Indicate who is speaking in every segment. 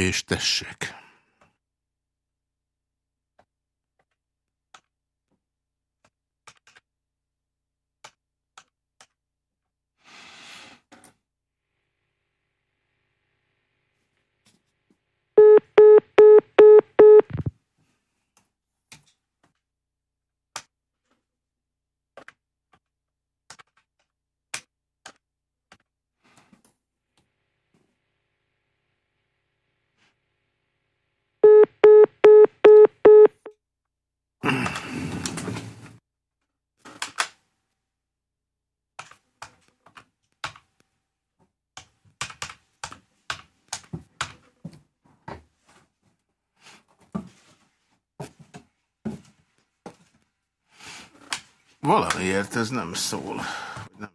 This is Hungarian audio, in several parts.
Speaker 1: És tessék. Valamiért ez nem szól. Nem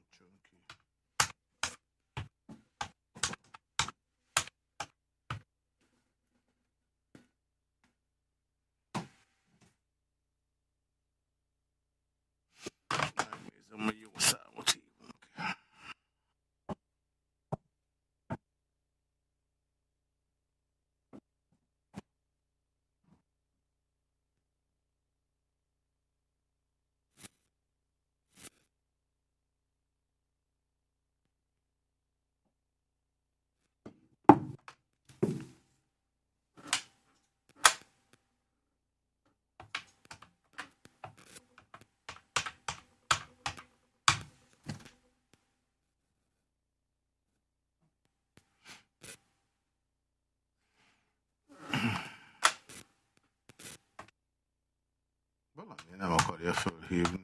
Speaker 1: Valami nem akarja fölhívni.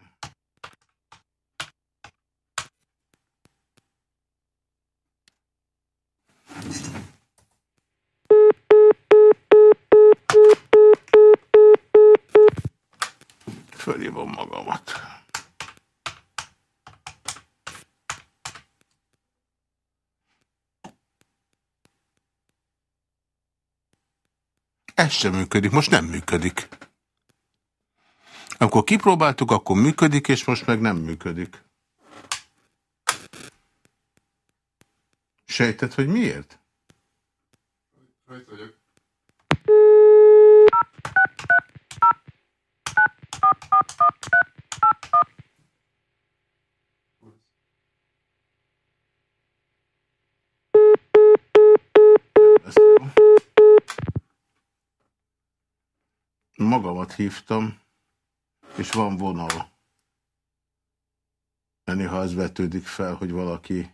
Speaker 1: Fölhívom magamat. Ez sem működik, most nem működik. Amikor kipróbáltuk, akkor működik, és most meg nem működik. Sejted, hogy miért? Magamat hívtam és van vonal. Néha az vetődik fel, hogy valaki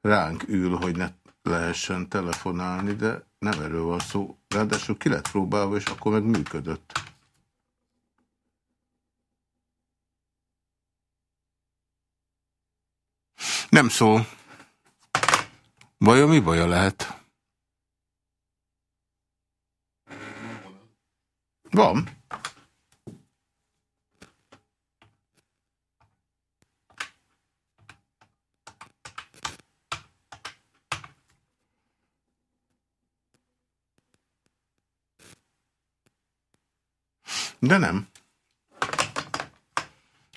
Speaker 1: ránk ül, hogy ne lehessen telefonálni, de nem erről van szó. Ráadásul ki lett próbálva, és akkor meg működött. Nem szól. Vajon mi baja lehet? Van. De nem.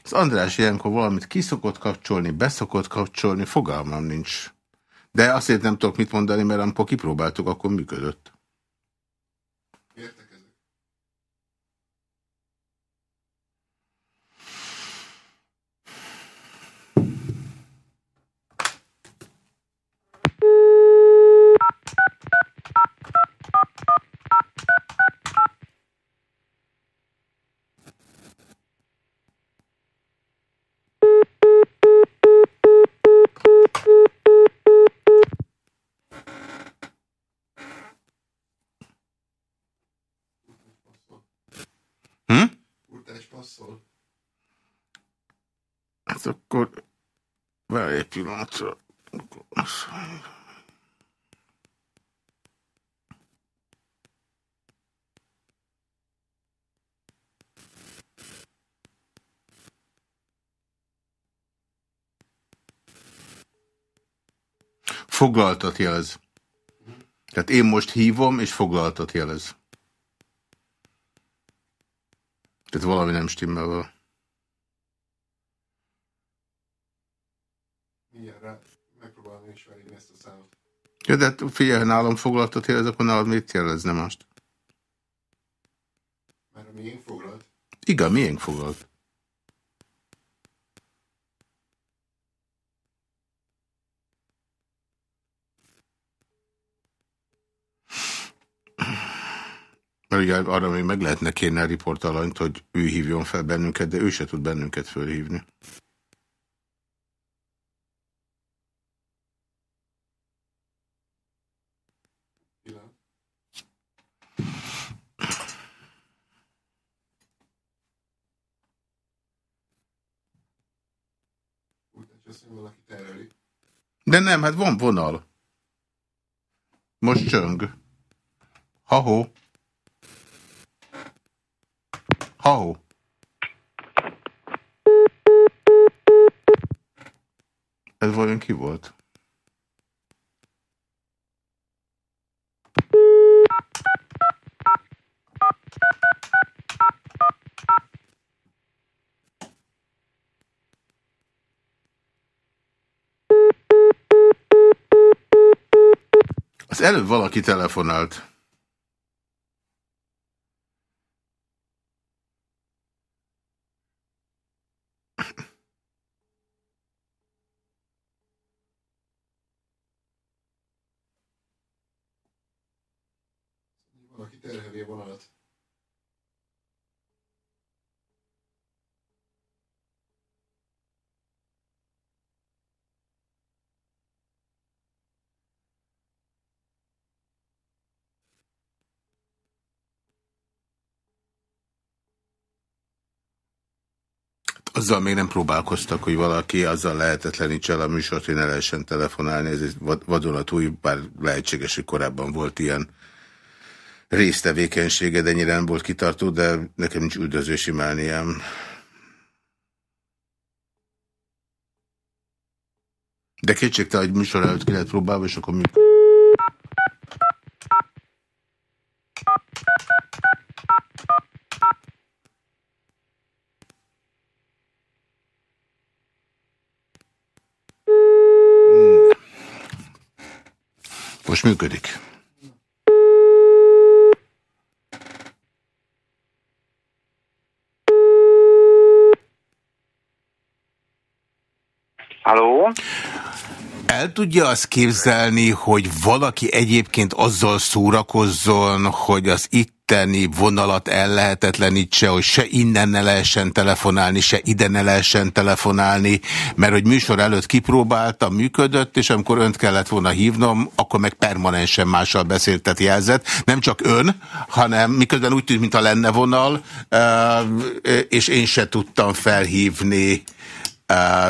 Speaker 1: Az András ilyenkor valamit kiszokott kapcsolni, beszokott kapcsolni, fogalmam nincs. De azért nem tudok mit mondani, mert amikor kipróbáltuk, akkor működött. Foglaltat jelez. Tehát én most hívom, és foglaltat jelez. Tehát valami nem stimmel vele. Ja, de hát figyelj, nálam foglaltat jelez, akkor nálad mit jelezne most?
Speaker 2: Mert a miénk foglalt?
Speaker 1: Igen, miénk foglalt. Mert ugye arra még meg lehetne kérni a riportalanyt, hogy ő hívjon fel bennünket, de ő se tud bennünket fölhívni. De nem, hát van vonal. Most csöng. Ha-ho. Ha-ho. Ez vajon ki volt? Az előbb valaki telefonált.
Speaker 2: Valaki terheli a vonalat.
Speaker 1: Azzal még nem próbálkoztak, hogy valaki azzal lehetetlenítse el a műsort, hogy ne lehessen telefonálni. Ez vadonatúj, bár lehetséges, hogy korábban volt ilyen résztevékenysége, de ennyire nem volt kitartó, de nekem nincs üldöző simálniám. De kétségtelen, hogy műsor előtt ki lehet próbálva, és akkor működik. Most működik.
Speaker 3: Halló?
Speaker 1: El tudja azt képzelni, hogy valaki egyébként azzal szórakozzon, hogy az itteni vonalat ellehetetlenítse, hogy se innen ne lehessen telefonálni, se ide ne lehessen telefonálni, mert hogy műsor előtt kipróbálta, működött, és amikor önt kellett volna hívnom, akkor meg permanensen mással beszéltet jelzett. Nem csak ön, hanem miközben úgy tűnt, mintha lenne vonal, és én se tudtam felhívni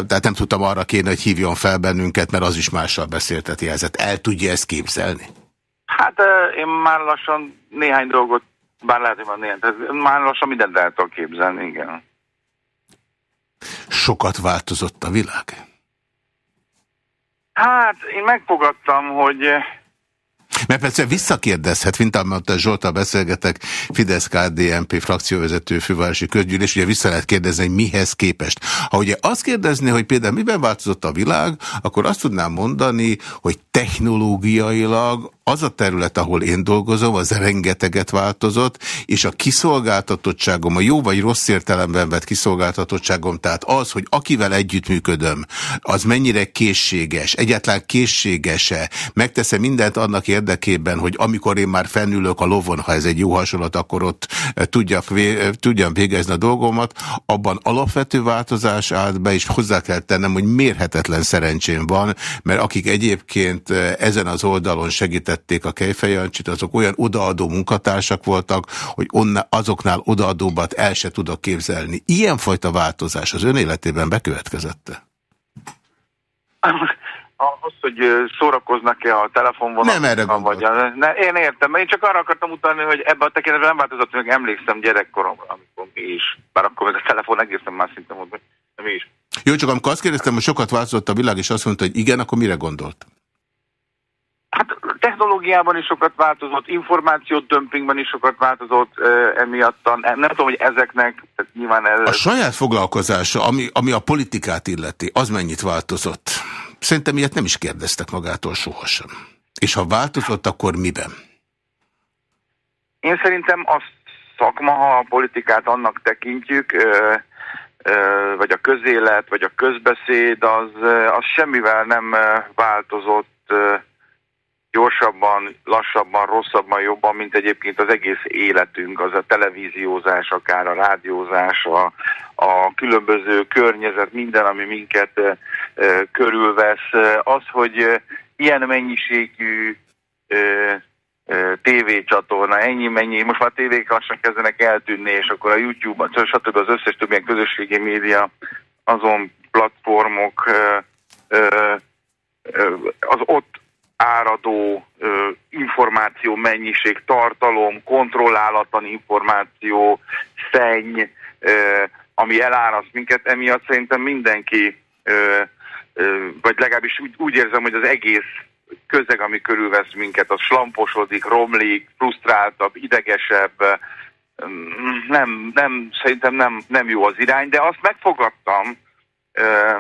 Speaker 1: tehát nem tudtam arra kérni, hogy hívjon fel bennünket, mert az is mással beszélteti jelzett. El tudja ezt képzelni?
Speaker 3: Hát én már lassan néhány dolgot, bár lehet, hogy van néhány, már lassan mindent el tudok képzelni, igen.
Speaker 1: Sokat változott a világ?
Speaker 3: Hát én megfogadtam, hogy
Speaker 1: mert persze visszakérdezhet, mint amit Zsoltal beszélgetek, Fidesz-KDNP frakcióvezető fővárosi közgyűlés, ugye vissza lehet kérdezni, hogy mihez képest. Ha ugye azt kérdezni, hogy például miben változott a világ, akkor azt tudnám mondani, hogy technológiailag az a terület, ahol én dolgozom, az rengeteget változott, és a kiszolgáltatottságom, a jó vagy rossz értelemben vett kiszolgáltatottságom, tehát az, hogy akivel együttműködöm, az mennyire készséges, egyáltalán készséges-e, megteszem mindent annak érdekében, hogy amikor én már fennülök a lovon, ha ez egy jó hasonlat, akkor ott eh, tudjak, eh, tudjam végezni a dolgomat, abban alapvető változás állt be, és hozzá kell tennem, hogy mérhetetlen szerencsém van, mert akik egyébként eh, ezen az oldalon segített vezették a Kejfejancsit, azok olyan odaadó munkatársak voltak, hogy onna, azoknál odaadóbbat el se tudok képzelni. Ilyenfajta változás az ön életében bekövetkezette?
Speaker 3: Az, hogy szórakoznak-e a telefonvonalon.
Speaker 1: Nem erre
Speaker 3: vagy ne, Én értem, én csak arra akartam utalni, hogy ebben a tekintetben nem változott, hogy emlékszem gyerekkoromra, amikor mi is. Bár akkor még a telefon egészen más szinten volt, de mi is.
Speaker 1: Jó, csak amikor azt kérdeztem, hogy sokat változott a világ, és azt mondta, hogy igen, akkor mire gondolt?
Speaker 3: Hát technológiában is sokat változott, információt dömpingben is sokat változott emiattan. Nem tudom, hogy ezeknek, tehát nyilván ez...
Speaker 1: A saját foglalkozása, ami, ami a politikát illeti, az mennyit változott? Szerintem ilyet nem is kérdeztek magától sohasem. És ha változott, akkor miben?
Speaker 3: Én szerintem a szakma, ha a politikát annak tekintjük, vagy a közélet, vagy a közbeszéd, az, az semmivel nem változott gyorsabban, lassabban, rosszabban, jobban, mint egyébként az egész életünk, az a televíziózás, akár a rádiózás, a, a különböző környezet, minden, ami minket e, körülvesz. Az, hogy ilyen mennyiségű e, tévécsatorna, ennyi, mennyi, most már tévék lassan kezdenek eltűnni, és akkor a YouTube, stb. az összes több ilyen közösségi média, azon platformok, az ott áradó információ mennyiség, tartalom, kontrollálatlan információ, szenny, ami eláraszt minket, emiatt szerintem mindenki, vagy legalábbis úgy, úgy érzem, hogy az egész közeg, ami körülvesz minket, az slamposodik, romlik, frusztráltabb, idegesebb, nem, nem, szerintem nem, nem jó az irány, de azt megfogadtam ö, ö,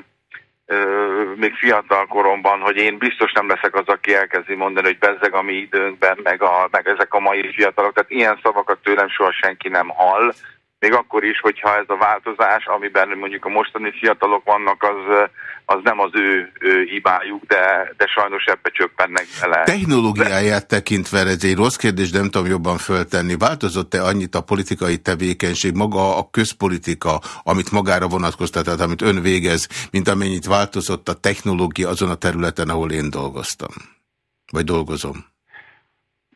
Speaker 3: még fiatal koromban, hogy én biztos nem leszek az, aki elkezdi mondani, hogy bezzeg a mi időnkben, meg, a, meg ezek a mai fiatalok, tehát ilyen szavakat tőlem soha senki nem hall, még akkor is, hogyha ez a változás, amiben mondjuk a mostani fiatalok vannak, az, az nem az ő, ő hibájuk, de, de sajnos ebbe csöppennek bele.
Speaker 1: Technológiáját tekintve ez egy rossz kérdés, de nem tudom jobban föltenni. Változott-e annyit a politikai tevékenység, maga a közpolitika, amit magára vonatkoztat, tehát amit ön végez, mint amennyit változott a technológia azon a területen, ahol én dolgoztam? Vagy dolgozom?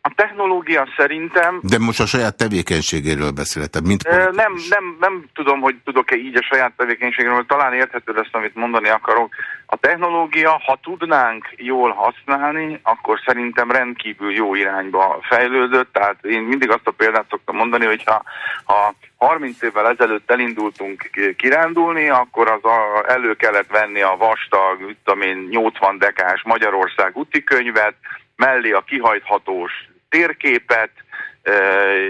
Speaker 3: A technológia szerintem...
Speaker 1: De most a saját tevékenységéről beszéltem, mint
Speaker 3: politikus. Nem, nem, nem tudom, hogy tudok-e így a saját tevékenységről, talán érthető lesz, amit mondani akarok. A technológia, ha tudnánk jól használni, akkor szerintem rendkívül jó irányba fejlődött. Tehát én mindig azt a példát szoktam mondani, hogy ha, ha 30 évvel ezelőtt elindultunk kirándulni, akkor az a, elő kellett venni a vastag, én, 80 dekás Magyarország útikönyvet, mellé a kihajthatós térképet,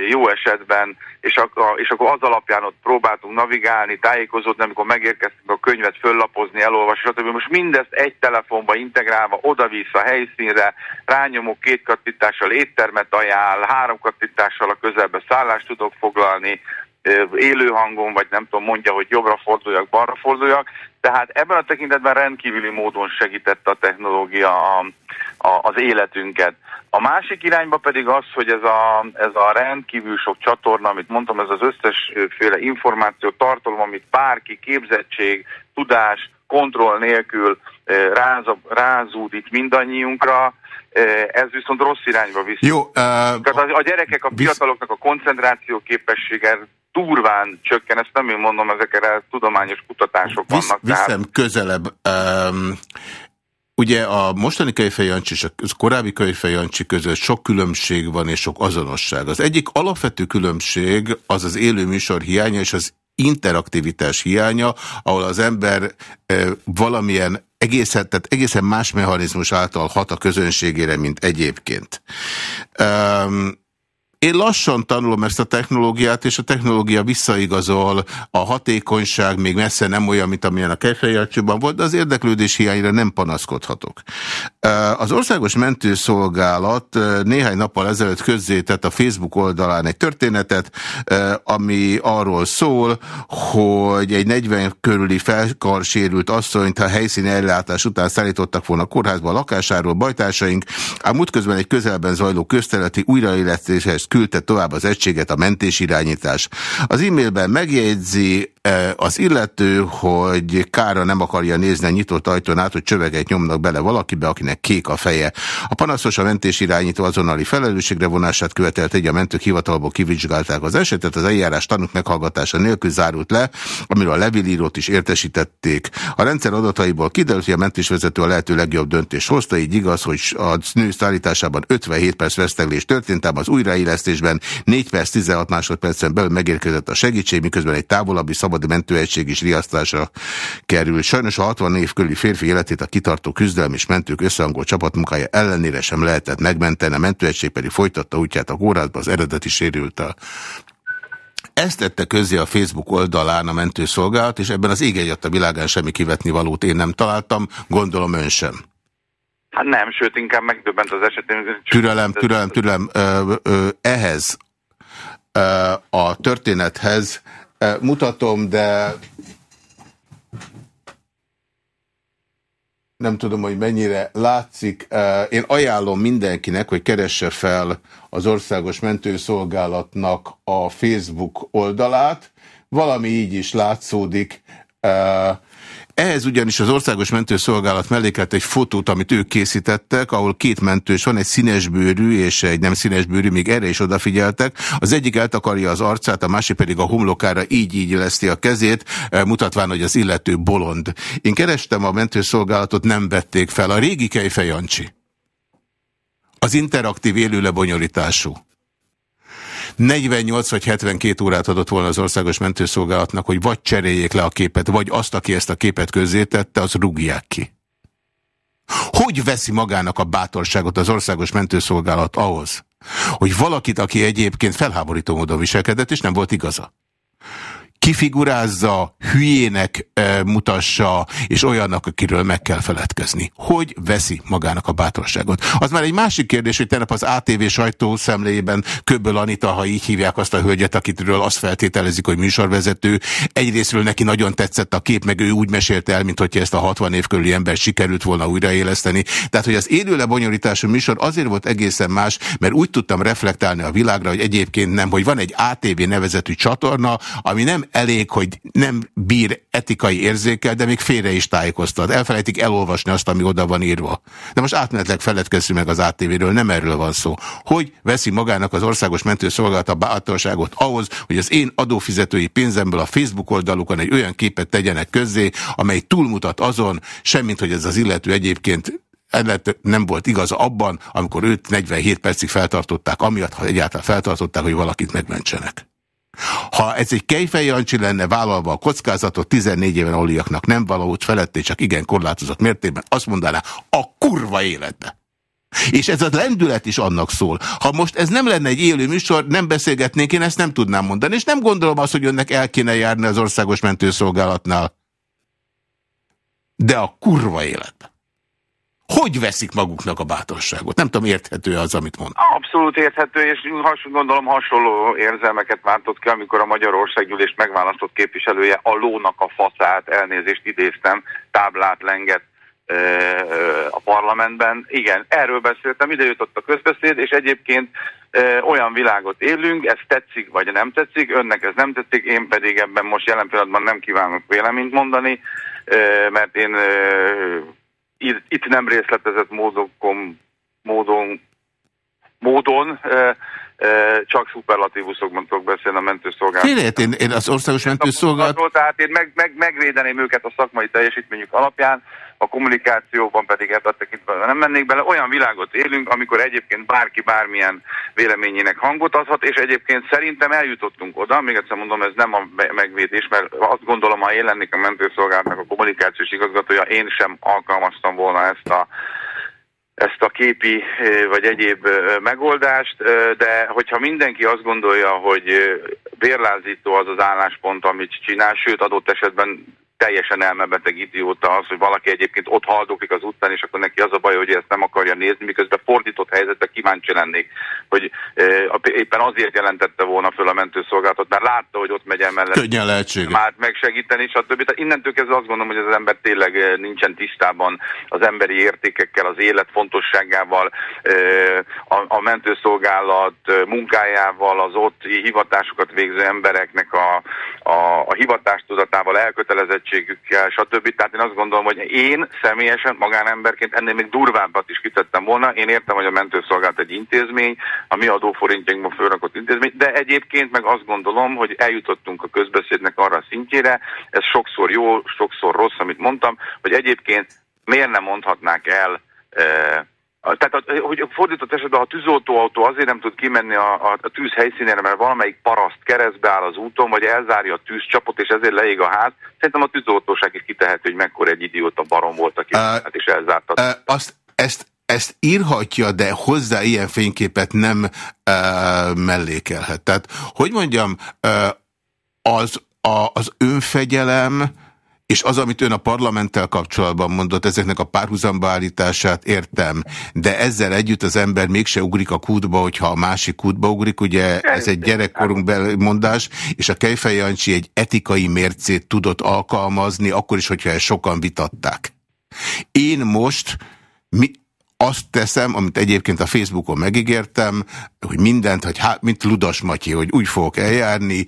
Speaker 3: jó esetben, és, akkor, és akkor az alapján ott próbáltunk navigálni, tájékozódni, amikor megérkeztünk a könyvet föllapozni, elolvasni, stb. Most mindezt egy telefonba integrálva, oda-vissza helyszínre, rányomok két kattintással éttermet ajánl, három kattintással a közelbe szállást tudok foglalni, élő hangon, vagy nem tudom, mondja, hogy jobbra forduljak, balra forduljak. Tehát ebben a tekintetben rendkívüli módon segítette a technológia a, a, az életünket. A másik irányba pedig az, hogy ez a, ez a rendkívül sok csatorna, amit mondtam, ez az összesféle információ, tartalom, amit bárki, képzettség, tudás, kontroll nélkül ráz, rázúdít mindannyiunkra, ez viszont rossz irányba visz.
Speaker 1: Jó, uh,
Speaker 3: Tehát a, a gyerekek, a fiataloknak a koncentráció képessége durván csökken, ezt nem én mondom, ezekre tudományos kutatások
Speaker 1: Visz,
Speaker 3: vannak.
Speaker 1: Viszem tehát... közelebb. Um, Ugye a mostani Kejfejancsi és a korábbi Kejfejancsi között sok különbség van és sok azonosság. Az egyik alapvető különbség az az élő műsor hiánya és az interaktivitás hiánya, ahol az ember e, valamilyen egészen, tehát egészen más mechanizmus által hat a közönségére, mint egyébként. Um, én lassan tanulom ezt a technológiát, és a technológia visszaigazol, a hatékonyság még messze nem olyan, mint amilyen a kefejelcsőben volt, de az érdeklődés hiányra nem panaszkodhatok. Az Országos Mentőszolgálat néhány nappal ezelőtt közzétett a Facebook oldalán egy történetet, ami arról szól, hogy egy 40 körüli felkarsérült asszonyt a helyszíni ellátás után szállítottak volna a kórházba a lakásáról bajtársaink, ám útközben egy közelben zajló közteleti újraélesztéshez küldte tovább az egységet a mentésirányítás. Az e-mailben megjegyzi az illető, hogy kára nem akarja nézni a nyitott ajtón át, hogy csöveget nyomnak bele valakibe, akinek kék a feje. A panaszos a mentésirányító azonnali felelősségre vonását követelt, egy a mentők hivatalból kivizsgálták az esetet, az eljárás tanúk meghallgatása nélkül zárult le, amiről a levilírót is értesítették. A rendszer adataiból kiderült, hogy a mentésvezető a lehető legjobb döntést hozta, így igaz, hogy a nő szállításában 57 perc veszteglés történt, ám az újraélesztés fejlesztésben 4 perc 16 másodpercen belül megérkezett a segítség, miközben egy távolabbi szabadi mentőegység is riasztásra került. Sajnos a 60 év körüli férfi életét a kitartó küzdelem és mentők összehangolt csapatmunkája ellenére sem lehetett megmenteni, a mentőegység pedig folytatta útját a kórházba, az eredeti sérült a ezt tette közzé a Facebook oldalán a mentőszolgálat, és ebben az ég a világán semmi kivetni valót én nem találtam, gondolom ön sem.
Speaker 3: Hát nem, sőt, inkább megdöbbent az esetén.
Speaker 1: Türelem, türelem, türelem. Ehhez a történethez mutatom, de nem tudom, hogy mennyire látszik. Én ajánlom mindenkinek, hogy keresse fel az Országos Mentőszolgálatnak a Facebook oldalát. Valami így is látszódik. Ehhez ugyanis az Országos Mentőszolgálat mellékelt egy fotót, amit ők készítettek, ahol két mentős van, egy színesbőrű és egy nem színesbőrű, még erre is odafigyeltek. Az egyik eltakarja az arcát, a másik pedig a homlokára így-így leszti a kezét, eh, mutatván, hogy az illető bolond. Én kerestem a mentőszolgálatot, nem vették fel. A régi Kejfej Jancsi. Az interaktív élő lebonyolítású. 48 vagy 72 órát adott volna az országos mentőszolgálatnak, hogy vagy cseréljék le a képet, vagy azt, aki ezt a képet közzétette, az rúgják ki. Hogy veszi magának a bátorságot az országos mentőszolgálat ahhoz, hogy valakit, aki egyébként felháborító módon viselkedett, és nem volt igaza, kifigurázza, hülyének e, mutassa, és olyannak, akiről meg kell feledkezni. Hogy veszi magának a bátorságot? Az már egy másik kérdés, hogy tegnap az ATV sajtószemléjében Köbből Anita, ha így hívják azt a hölgyet, akitről azt feltételezik, hogy műsorvezető, egyrésztről neki nagyon tetszett a kép, meg ő úgy mesélte el, mint hogyha ezt a 60 év körüli ember sikerült volna újraéleszteni. Tehát, hogy az élő műsor azért volt egészen más, mert úgy tudtam reflektálni a világra, hogy egyébként nem, hogy van egy ATV nevezetű csatorna, ami nem elég, hogy nem bír etikai érzékel, de még félre is tájékoztat. Elfelejtik elolvasni azt, ami oda van írva. De most átmenetleg feledkezzünk meg az ATV-ről, nem erről van szó. Hogy veszi magának az országos mentőszolgálat a bátorságot ahhoz, hogy az én adófizetői pénzemből a Facebook oldalukon egy olyan képet tegyenek közzé, amely túlmutat azon, semmint, hogy ez az illető egyébként nem volt igaza abban, amikor őt 47 percig feltartották, amiatt, ha egyáltalán feltartották, hogy valakit megmentsenek. Ha ez egy Kejfej Jancsi lenne vállalva a kockázatot 14 éven oliaknak nem valahogy feletté, csak igen korlátozott mértékben, azt mondaná, a kurva életbe. És ez a lendület is annak szól. Ha most ez nem lenne egy élő műsor, nem beszélgetnénk, én ezt nem tudnám mondani, és nem gondolom azt, hogy önnek el kéne járni az országos mentőszolgálatnál. De a kurva életbe. Hogy veszik maguknak a bátorságot? Nem tudom, érthető az, amit mond.
Speaker 3: Abszolút érthető, és has, gondolom hasonló érzelmeket váltott ki, amikor a Magyarországgyűlés megválasztott képviselője a lónak a faszát, elnézést idéztem, táblát lengett a parlamentben. Igen, erről beszéltem, ide jutott a közbeszéd, és egyébként olyan világot élünk, ez tetszik vagy nem tetszik, önnek ez nem tetszik, én pedig ebben most jelen pillanatban nem kívánok véleményt mondani, mert én itt nem részletezett módokon, módon, módon csak szuperlatívuszokban tudok beszélni a mentőszolgálat.
Speaker 1: Tényleg, én, én az országos mentőszolgálat...
Speaker 3: Tehát én meg, meg, megvédeném őket a szakmai teljesítményük alapján, a kommunikációban pedig ebben tekintben nem mennék bele. Olyan világot élünk, amikor egyébként bárki bármilyen véleményének hangot adhat, és egyébként szerintem eljutottunk oda, még egyszer mondom, ez nem a megvédés, mert azt gondolom, ha én lennék a mentőszolgálatnak a kommunikációs igazgatója, én sem alkalmaztam volna ezt a ezt a képi vagy egyéb megoldást, de hogyha mindenki azt gondolja, hogy bérlázító az az álláspont, amit csinál, sőt adott esetben teljesen elmebeteg idióta az, hogy valaki egyébként ott haldoklik az utcán, és akkor neki az a baj, hogy ezt nem akarja nézni, miközben fordított helyzetben kíváncsi lennék, hogy e, éppen azért jelentette volna föl a mentőszolgálatot, mert látta, hogy ott megy el mellett.
Speaker 1: Könnyen lehetséges.
Speaker 3: Már megsegíteni, stb. Tehát innentől kezdve azt gondolom, hogy az ember tényleg e, nincsen tisztában az emberi értékekkel, az élet fontosságával, e, a, a mentőszolgálat munkájával, az ott hivatásokat végző embereknek a, a, a hivatástudatával, elkötelezettség tehetségükkel, stb. Tehát én azt gondolom, hogy én személyesen, magánemberként ennél még durvábbat is kitettem volna. Én értem, hogy a mentőszolgálat egy intézmény, a mi adóforintjainkban fölrakott intézmény, de egyébként meg azt gondolom, hogy eljutottunk a közbeszédnek arra a szintjére, ez sokszor jó, sokszor rossz, amit mondtam, hogy egyébként miért nem mondhatnák el eh, tehát, hogy fordított esetben, ha a tűzoltóautó azért nem tud kimenni a, a, a tűz helyszínére, mert valamelyik paraszt keresztbe áll az úton, vagy elzárja a tűzcsapot, és ezért leég a ház, szerintem a tűzoltóság is kitehető, hogy mekkora egy idióta barom volt, aki uh, hát is elzárta. Uh,
Speaker 1: azt, ezt, ezt írhatja, de hozzá ilyen fényképet nem uh, mellékelhet. Tehát, hogy mondjam, uh, az, a, az önfegyelem És az, amit ön a parlamenttel kapcsolatban mondott, ezeknek a párhuzamba állítását értem, de ezzel együtt az ember mégse ugrik a kútba, hogyha a másik kútba ugrik, ugye ez egy gyerekkorunk mondás, és a Kejfej Jancsi egy etikai mércét tudott alkalmazni, akkor is, hogyha ezt sokan vitatták. Én most mi, azt teszem, amit egyébként a Facebookon megígértem, hogy mindent, hogy hát, mint Ludas Matyi, hogy úgy fogok eljárni,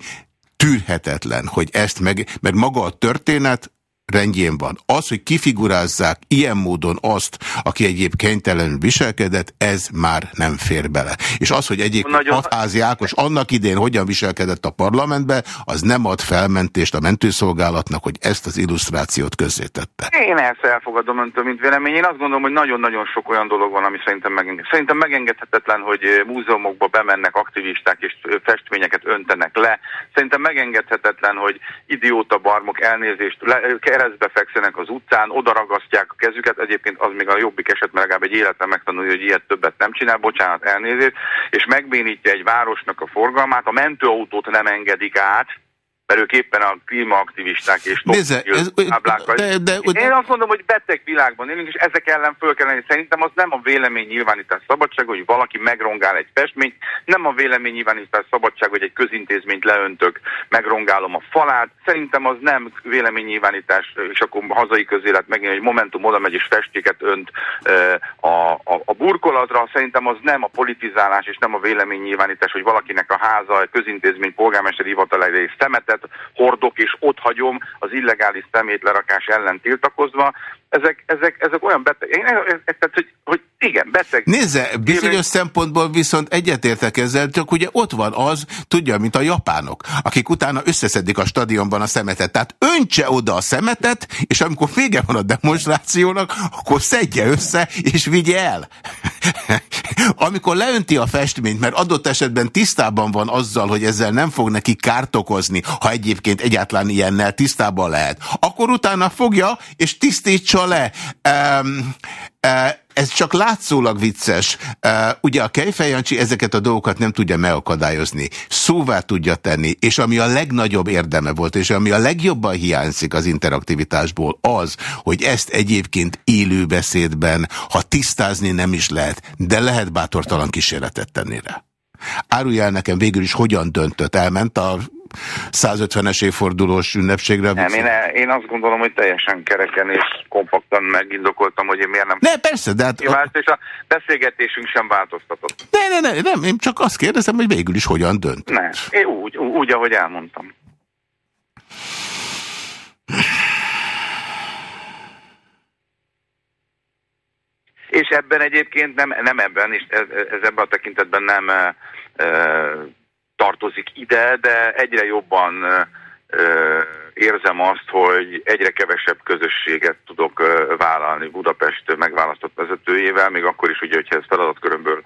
Speaker 1: tűrhetetlen, hogy ezt meg, mert maga a történet rendjén van. Az, hogy kifigurázzák ilyen módon azt, aki egyéb kénytelenül viselkedett, ez már nem fér bele. És az, hogy egyébként Nagyon... Hatházi Ákos annak idén hogyan viselkedett a parlamentbe, az nem ad felmentést a mentőszolgálatnak, hogy ezt az illusztrációt közzétette.
Speaker 3: Én ezt elfogadom öntől, mint vélemény. Én azt gondolom, hogy nagyon-nagyon sok olyan dolog van, ami szerintem megengedhetetlen. Szerintem megengedhetetlen, hogy múzeumokba bemennek aktivisták és festményeket öntenek le. Szerintem megengedhetetlen, hogy idióta barmok elnézést le, keresztbe fekszenek az utcán, odaragasztják a kezüket, egyébként az még a jobbik eset, mert legalább egy életben megtanulja, hogy ilyet többet nem csinál, bocsánat, elnézést, és megbénítja egy városnak a forgalmát, a mentőautót nem engedik át, mert ők éppen a klímaaktivisták és
Speaker 1: Nézze, ez, de, de,
Speaker 3: de, Én azt mondom, hogy beteg világban élünk, és ezek ellen föl kell lenni. Szerintem az nem a vélemény nyilvánítás szabadság, hogy valaki megrongál egy festményt, nem a vélemény nyilvánítás szabadság, hogy egy közintézményt leöntök, megrongálom a falát. Szerintem az nem véleménynyilvánítás, és akkor hazai közélet megint egy Momentum oda megy és festéket önt a, a, a burkolatra. Szerintem az nem a politizálás és nem a véleménynyilvánítás, hogy valakinek a háza, a közintézmény, polgármesteri hivatal szemetet hordok és ott hagyom az illegális szemétlerakás ellen tiltakozva. Ezek, ezek, ezek olyan beteg, én, tehát, hogy, hogy igen, beteg.
Speaker 1: Nézze, bizonyos szempontból viszont egyetértek ezzel, csak ugye ott van az, tudja, mint a japánok, akik utána összeszedik a stadionban a szemetet. Tehát öntse oda a szemetet, és amikor vége van a demonstrációnak, akkor szedje össze, és vigye el. amikor leönti a festményt, mert adott esetben tisztában van azzal, hogy ezzel nem fog neki kárt okozni, ha egyébként egyáltalán ilyennel tisztában lehet, akkor utána fogja, és tisztítsa le. Um, ez csak látszólag vicces. Uh, ugye a Kejfej Jancsi ezeket a dolgokat nem tudja megakadályozni. Szóvá tudja tenni, és ami a legnagyobb érdeme volt, és ami a legjobban hiányzik az interaktivitásból az, hogy ezt egyébként élő beszédben, ha tisztázni nem is lehet, de lehet bátortalan kísérletet tenni rá. Árulj el nekem végül is, hogyan döntött. Elment a 150-es évfordulós ünnepségre.
Speaker 3: Nem, én, én azt gondolom, hogy teljesen kereken és kompaktan megindokoltam, hogy én miért nem...
Speaker 1: Ne, persze, de hát...
Speaker 3: És a beszélgetésünk sem változtatott.
Speaker 1: Ne, ne, ne, nem, én csak azt kérdezem, hogy végül is hogyan dönt.
Speaker 3: Ne, én úgy, úgy, ahogy elmondtam. És ebben egyébként nem, nem ebben, és ez, ez ebben a tekintetben nem tartozik ide, de egyre jobban érzem azt, hogy egyre kevesebb közösséget tudok vállalni Budapest megválasztott vezetőjével, még akkor is ugye, hogyha ez feladatkörömből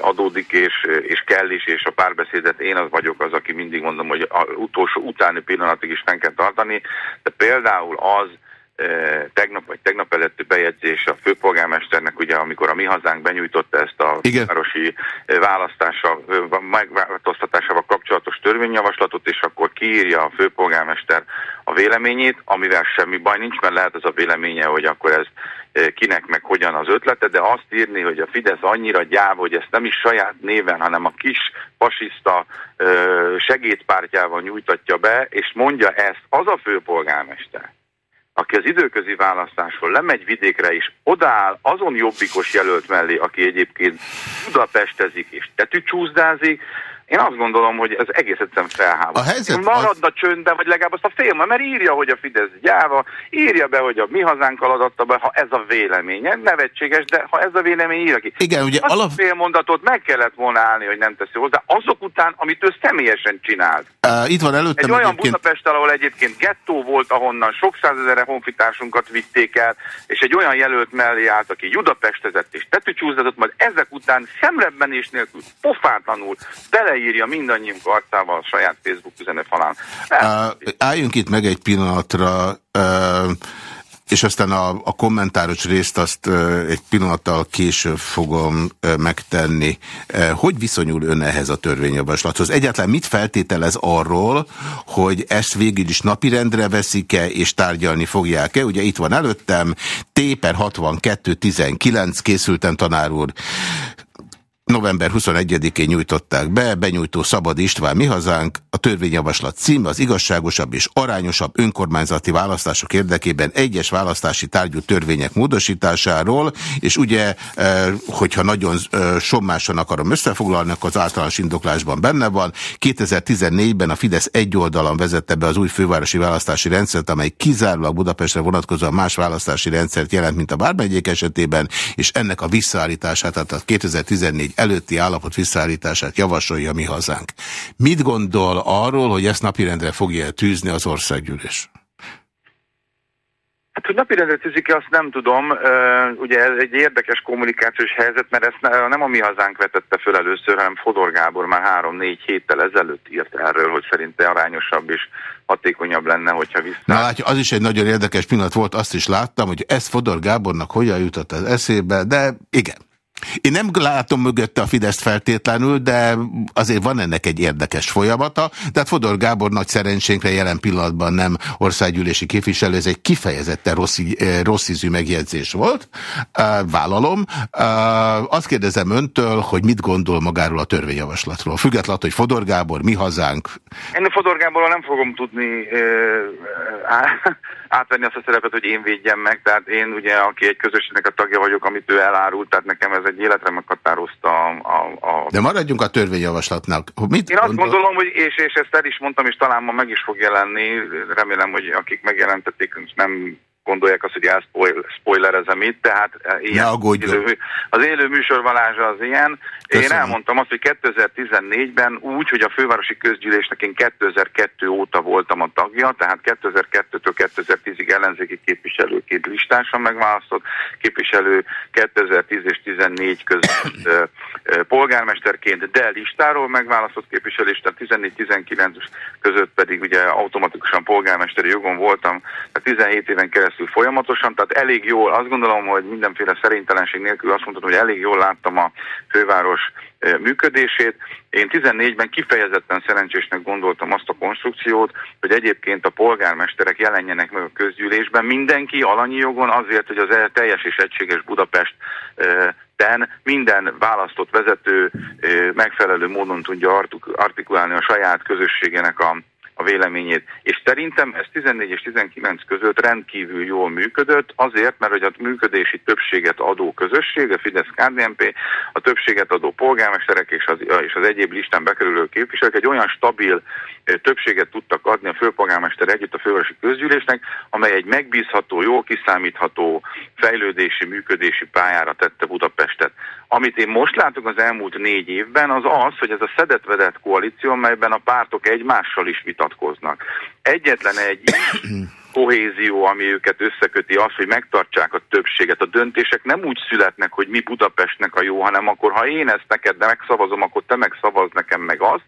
Speaker 3: adódik, és, és kell is, és a párbeszédet én az vagyok az, aki mindig mondom, hogy az utolsó utáni pillanatig is fenn kell tartani, de például az, tegnap vagy tegnap előtti bejegyzés a főpolgármesternek, ugye amikor a mi hazánk benyújtotta ezt a Igen. városi választással, megváltoztatásával kapcsolatos törvényjavaslatot, és akkor kiírja a főpolgármester a véleményét, amivel semmi baj nincs, mert lehet az a véleménye, hogy akkor ez kinek meg hogyan az ötlete, de azt írni, hogy a Fidesz annyira gyáv, hogy ezt nem is saját néven, hanem a kis fasiszta segédpártyával nyújtatja be, és mondja ezt az a főpolgármester, aki az időközi választásról lemegy vidékre és odaáll azon jobbikos jelölt mellé, aki egyébként Budapestezik és tetűcsúzdázik, én azt gondolom, hogy ez egész egyszerűen felháborító. Maradna az... csöndben, vagy legalább azt a félme, mert írja, hogy a Fidesz gyáva, írja be, hogy a mi hazánk adatta be, ha ez a véleménye. Nevetséges, de ha ez a vélemény írja ki.
Speaker 1: Igen, ugye
Speaker 3: azt alap... a fél mondatot meg kellett volna állni, hogy nem teszi hozzá, azok után, amit ő személyesen csinált.
Speaker 1: Uh, itt van előttem
Speaker 3: Egy olyan egyébként... Budapest, ahol egyébként gettó volt, ahonnan sok százezere honfitársunkat vitték el, és egy olyan jelölt mellé állt, aki Budapestezett és tetűcsúzdatott, majd ezek után szemrebbenés nélkül, pofátlanul, bele leírja mindannyiunk arcával a saját Facebook üzenő falán.
Speaker 1: Uh, álljunk itt meg egy pillanatra. Uh, és aztán a, a kommentáros részt azt egy pillanattal később fogom megtenni. Hogy viszonyul ön ehhez a törvényjavaslathoz? Egyáltalán mit feltételez arról, hogy ezt végül is napirendre veszik-e és tárgyalni fogják-e? Ugye itt van előttem, T per 6219 készültem tanár úr November 21-én nyújtották be, benyújtó Szabad István Mi Hazánk, a törvényjavaslat címe az igazságosabb és arányosabb önkormányzati választások érdekében egyes választási tárgyú törvények módosításáról, és ugye, eh, hogyha nagyon eh, sommásan akarom összefoglalni, akkor az általános indoklásban benne van. 2014-ben a Fidesz egy oldalon vezette be az új fővárosi választási rendszert, amely kizárólag Budapestre vonatkozóan más választási rendszert jelent, mint a bármegyék esetében, és ennek a visszaállítását, tehát 2014 előtti állapot visszaállítását javasolja mi hazánk. Mit gondol arról, hogy ezt napirendre fogja tűzni az országgyűlés?
Speaker 3: Hát, hogy napirendre tűzik-e, azt nem tudom. Ugye ez egy érdekes kommunikációs helyzet, mert ezt nem a mi hazánk vetette föl először, hanem Fodor Gábor már három-négy héttel ezelőtt írt erről, hogy szerinte arányosabb és hatékonyabb lenne, hogyha vissza.
Speaker 1: Na látja, az is egy nagyon érdekes pillanat volt, azt is láttam, hogy ez Fodor Gábornak hogyan jutott az eszébe, de igen. Én nem látom mögötte a Fideszt feltétlenül, de azért van ennek egy érdekes folyamata. Tehát Fodor Gábor nagy szerencsénkre jelen pillanatban nem országgyűlési képviselő, ez egy kifejezetten rossz, eh, rossz ízű megjegyzés volt. Vállalom. Azt kérdezem öntől, hogy mit gondol magáról a törvényjavaslatról. Függetlenül, hogy Fodor Gábor, mi hazánk.
Speaker 3: A Fodor Gáborról nem fogom tudni átvenni azt a szerepet, hogy én védjem meg, tehát én ugye, aki egy közösségnek a tagja vagyok, amit ő elárult, tehát nekem ez egy életre meghatározta a, a.
Speaker 1: De maradjunk a törvényjavaslatnak. Mit
Speaker 3: én azt gondol... gondolom, hogy és, és ezt el is mondtam, és talán ma meg is fog jelenni, remélem, hogy akik megjelentették, nem gondolják azt, hogy elspoilerezem itt, tehát e, ilyen, élő, az élő műsorvalázsa az ilyen. Köszönöm. Én elmondtam azt, hogy 2014-ben úgy, hogy a fővárosi közgyűlésnek én 2002 óta voltam a tagja, tehát 2002-től 2010-ig ellenzéki képviselőként listásan megválasztott, képviselő 2010 és 14 között polgármesterként, de listáról megválasztott képviselő, és tehát 14-19 között pedig ugye automatikusan polgármesteri jogon voltam, tehát 17 éven keresztül folyamatosan, tehát elég jól, azt gondolom, hogy mindenféle szerintelenség nélkül azt mondhatom, hogy elég jól láttam a főváros működését. Én 14-ben kifejezetten szerencsésnek gondoltam azt a konstrukciót, hogy egyébként a polgármesterek jelenjenek meg a közgyűlésben, mindenki alanyi jogon azért, hogy az teljes és egységes Budapest ten minden választott vezető megfelelő módon tudja artikulálni a saját közösségének a a véleményét. És szerintem ez 14 és 19 között rendkívül jól működött, azért, mert hogy a működési többséget adó közösség, a fidesz KDNP, a többséget adó polgármesterek és az, és az egyéb listán bekerülő képviselők egy olyan stabil többséget tudtak adni a főpolgármester együtt a fővárosi közgyűlésnek, amely egy megbízható, jól kiszámítható fejlődési, működési pályára tette Budapestet. Amit én most látok az elmúlt négy évben, az az, hogy ez a szedetvedett koalíció, melyben a pártok egymással is vitatkoznak. Egyetlen egy kohézió, ami őket összeköti, az, hogy megtartsák a többséget. A döntések nem úgy születnek, hogy mi Budapestnek a jó, hanem akkor, ha én ezt neked megszavazom, akkor te megszavaz nekem meg azt.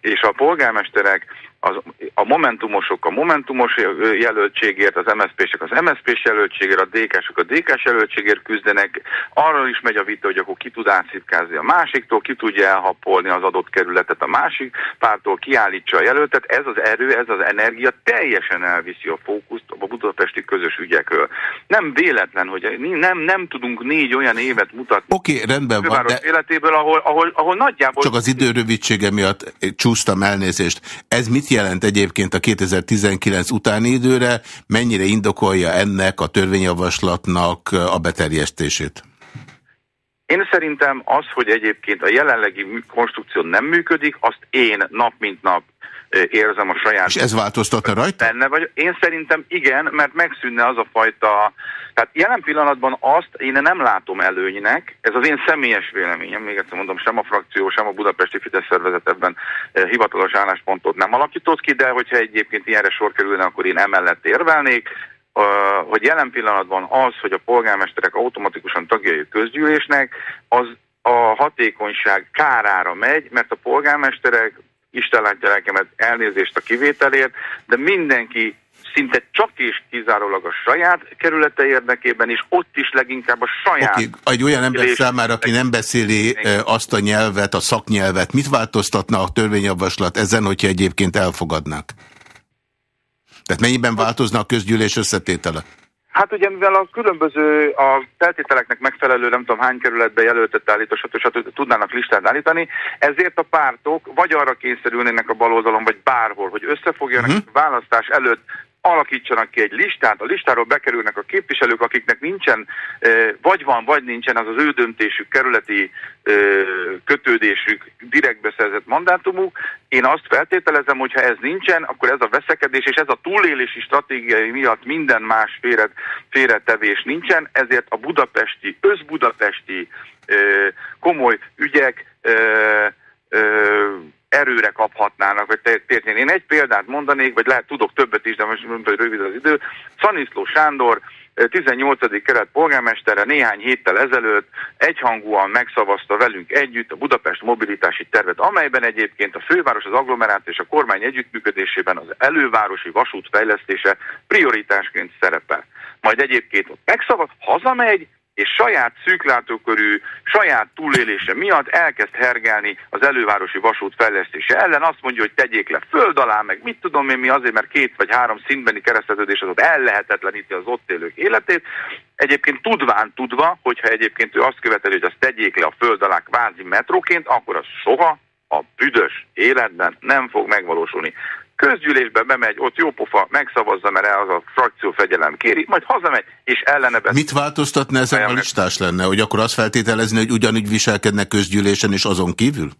Speaker 3: És a polgármesterek az, a momentumosok a momentumos jelöltségért, az MSZP-sek az MSZP-s jelöltségért, a DK-sok a DK-s jelöltségért küzdenek. Arról is megy a vita, hogy akkor ki tud átszitkázni a másiktól, ki tudja elhappolni az adott kerületet a másik pártól, kiállítsa a jelöltet. Ez az erő, ez az energia teljesen elviszi a fókuszt a budapesti közös ügyekről. Nem véletlen, hogy nem, nem tudunk négy olyan évet mutatni.
Speaker 1: Oké, okay, rendben van,
Speaker 3: de... életéből, ahol, ahol, ahol nagyjából...
Speaker 1: Csak az idő rövidsége miatt csúsztam elnézést. Ez mit jelent egyébként a 2019 utáni időre, mennyire indokolja ennek a törvényjavaslatnak a beterjesztését?
Speaker 3: Én szerintem az, hogy egyébként a jelenlegi konstrukció nem működik, azt én nap mint nap érzem a saját...
Speaker 1: És ez változtatna rajta?
Speaker 3: Benne vagy. Én szerintem igen, mert megszűnne az a fajta... Tehát jelen pillanatban azt én nem látom előnynek, ez az én személyes véleményem, még egyszer mondom, sem a frakció, sem a budapesti Fidesz szervezet ebben hivatalos álláspontot nem alakított ki, de hogyha egyébként ilyenre sor kerülne, akkor én emellett érvelnék hogy jelen pillanatban az, hogy a polgármesterek automatikusan tagjai közgyűlésnek, az a hatékonyság kárára megy, mert a polgármesterek Isten látja lelkemet elnézést a kivételért, de mindenki szinte csak és kizárólag a saját kerülete érdekében, és ott is leginkább a saját...
Speaker 1: Okay. Egy olyan ember számára, aki nem beszéli azt a nyelvet, a szaknyelvet, mit változtatna a törvényjavaslat ezen, hogyha egyébként elfogadnak? Tehát mennyiben változna a közgyűlés összetétele?
Speaker 3: Hát ugye, mivel a különböző, a feltételeknek megfelelő, nem tudom hány kerületbe jelöltet állító, stb. tudnának listát állítani, ezért a pártok vagy arra kényszerülnének a baloldalon, vagy bárhol, hogy összefogjanak uh mhm. -huh. választás előtt alakítsanak ki egy listát, a listáról bekerülnek a képviselők, akiknek nincsen, vagy van, vagy nincsen az az ő döntésük, kerületi kötődésük, direkt beszerzett mandátumuk. Én azt feltételezem, hogy ha ez nincsen, akkor ez a veszekedés és ez a túlélési stratégiai miatt minden más félre, félretevés nincsen, ezért a budapesti, összbudapesti komoly ügyek erőre kaphatnának, vagy térnél. Én egy példát mondanék, vagy lehet tudok többet is, de most hogy rövid az idő. Szaniszló Sándor 18. kelet polgármestere néhány héttel ezelőtt egyhangúan megszavazta velünk együtt a Budapest mobilitási tervet, amelyben egyébként a főváros, az agglomeráció és a kormány együttműködésében az elővárosi vasút fejlesztése prioritásként szerepel. Majd egyébként ott megszavaz, hazamegy, és saját szűklátókörű, saját túlélése miatt elkezd hergelni az elővárosi vasút fejlesztése ellen. Azt mondja, hogy tegyék le föld alá, meg mit tudom én mi azért, mert két vagy három szintbeni kereszteződés az ott ellehetetleníti az ott élők életét. Egyébként tudván tudva, hogyha egyébként ő azt követeli, hogy azt tegyék le a föld alá kvázi metróként, akkor az soha a büdös életben nem fog megvalósulni közgyűlésbe bemegy, ott jó pofa, megszavazza, mert az a frakció fegyelem kéri, majd hazamegy, és ellene beszél.
Speaker 1: Mit változtatna ezen a listás lenne? Hogy akkor azt feltételezni, hogy ugyanúgy viselkednek közgyűlésen és azon kívül?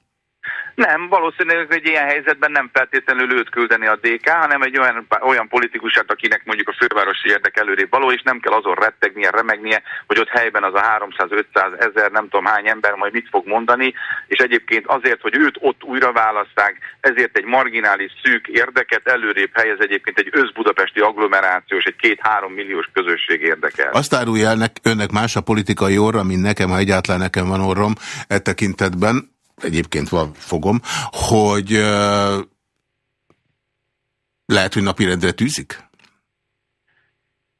Speaker 3: Nem, valószínűleg egy ilyen helyzetben nem feltétlenül őt küldeni a DK, hanem egy olyan, olyan politikusát, akinek mondjuk a fővárosi érdek előrébb való, és nem kell azon rettegnie, remegnie, hogy ott helyben az a 300-500 ezer, nem tudom hány ember majd mit fog mondani, és egyébként azért, hogy őt ott újra választák, ezért egy marginális szűk érdeket előrébb helyez egyébként egy összbudapesti agglomerációs, egy két-három milliós közösség érdekel.
Speaker 1: Azt árulja el önnek más a politikai orra, mint nekem, ha egyáltalán nekem van orrom e tekintetben egyébként van, fogom, hogy uh, lehet, hogy napirendre tűzik?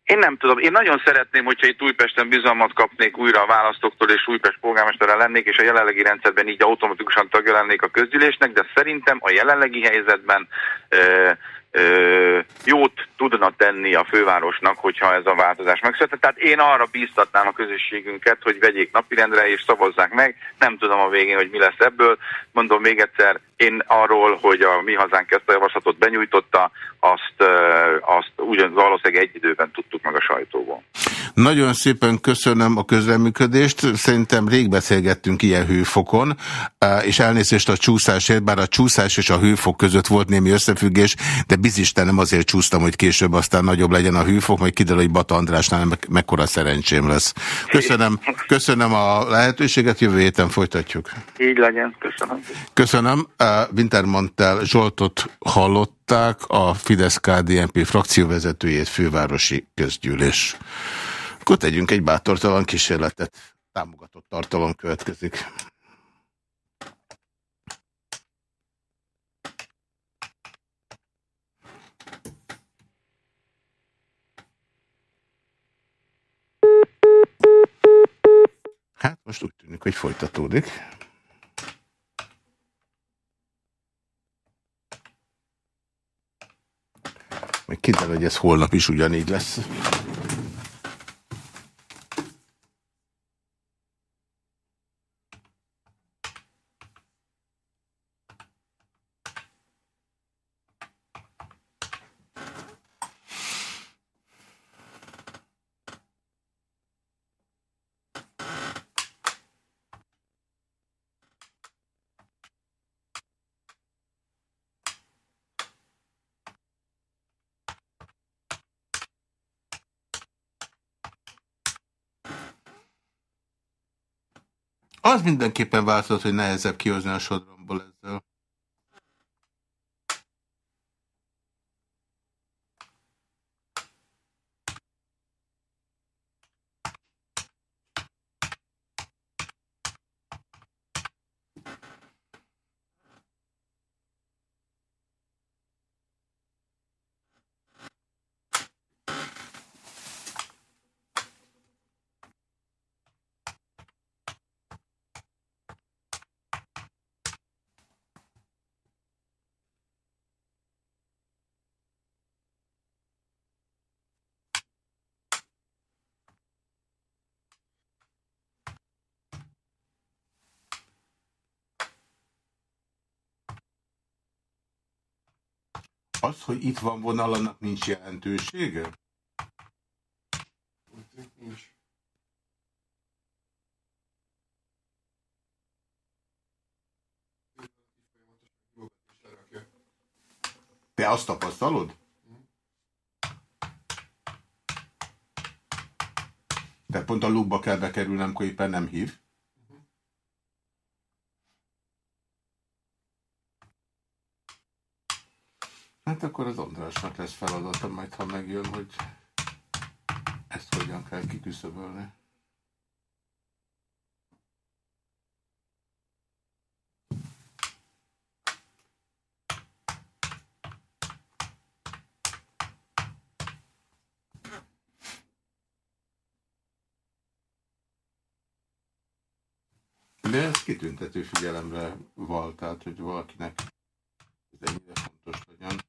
Speaker 3: Én nem tudom. Én nagyon szeretném, hogyha itt Újpesten bizalmat kapnék újra a választóktól, és Újpest polgármestere lennék, és a jelenlegi rendszerben így automatikusan tagja lennék a közgyűlésnek, de szerintem a jelenlegi helyzetben uh, jót tudna tenni a fővárosnak, hogyha ez a változás megszületett. Tehát én arra bíztatnám a közösségünket, hogy vegyék napirendre és szavazzák meg. Nem tudom a végén, hogy mi lesz ebből. Mondom még egyszer, én arról, hogy a mi hazánk ezt a javaslatot benyújtotta, azt, azt ugyan valószínűleg egy időben tudtuk meg a sajtóból.
Speaker 1: Nagyon szépen köszönöm a közreműködést. Szerintem rég beszélgettünk ilyen hőfokon, és elnézést a csúszásért, bár a csúszás és a hőfok között volt némi összefüggés, de bizisten nem azért csúsztam, hogy később aztán nagyobb legyen a hőfok, majd kiderül, hogy Bata Andrásnál me mekkora szerencsém lesz. Köszönöm, köszönöm a lehetőséget, jövő héten folytatjuk.
Speaker 3: Így legyen, köszönöm.
Speaker 1: Köszönöm. Wintermantel Zsoltot hallották, a Fidesz-KDNP frakcióvezetőjét fővárosi közgyűlés. Akkor tegyünk egy bátortalan kísérletet. Támogatott tartalom következik. Hát most úgy tűnik, hogy folytatódik. Még kiderül, hogy ez holnap is ugyanígy lesz. Az mindenképpen változott, hogy nehezebb kihozni a sodromból Az, hogy itt van vonal, annak nincs jelentősége?
Speaker 2: Nincs.
Speaker 1: Te azt tapasztalod? Te pont a lukba kell bekerülnem, amikor éppen nem hív? Hát akkor az Andrásnak lesz feladata, majd ha megjön, hogy ezt hogyan kell kiküszöbölni. De ez kitüntető figyelemre val, tehát hogy valakinek ez ennyire fontos legyen.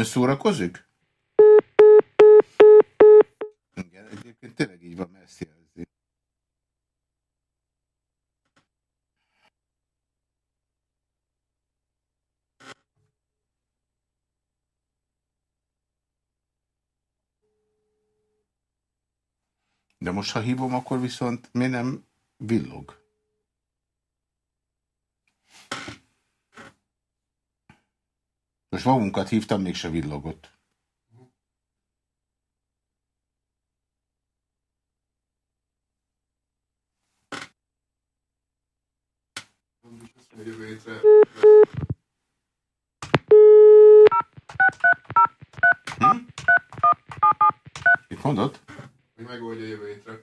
Speaker 1: Ön szórakozik? Igen, egyébként tényleg így van, ezt jelzi. De most, ha hívom, akkor viszont miért nem villog? Most magunkat hívtam, mégse villogott. Hm? Mit mondott?
Speaker 2: hogy megoldja jövő hétre.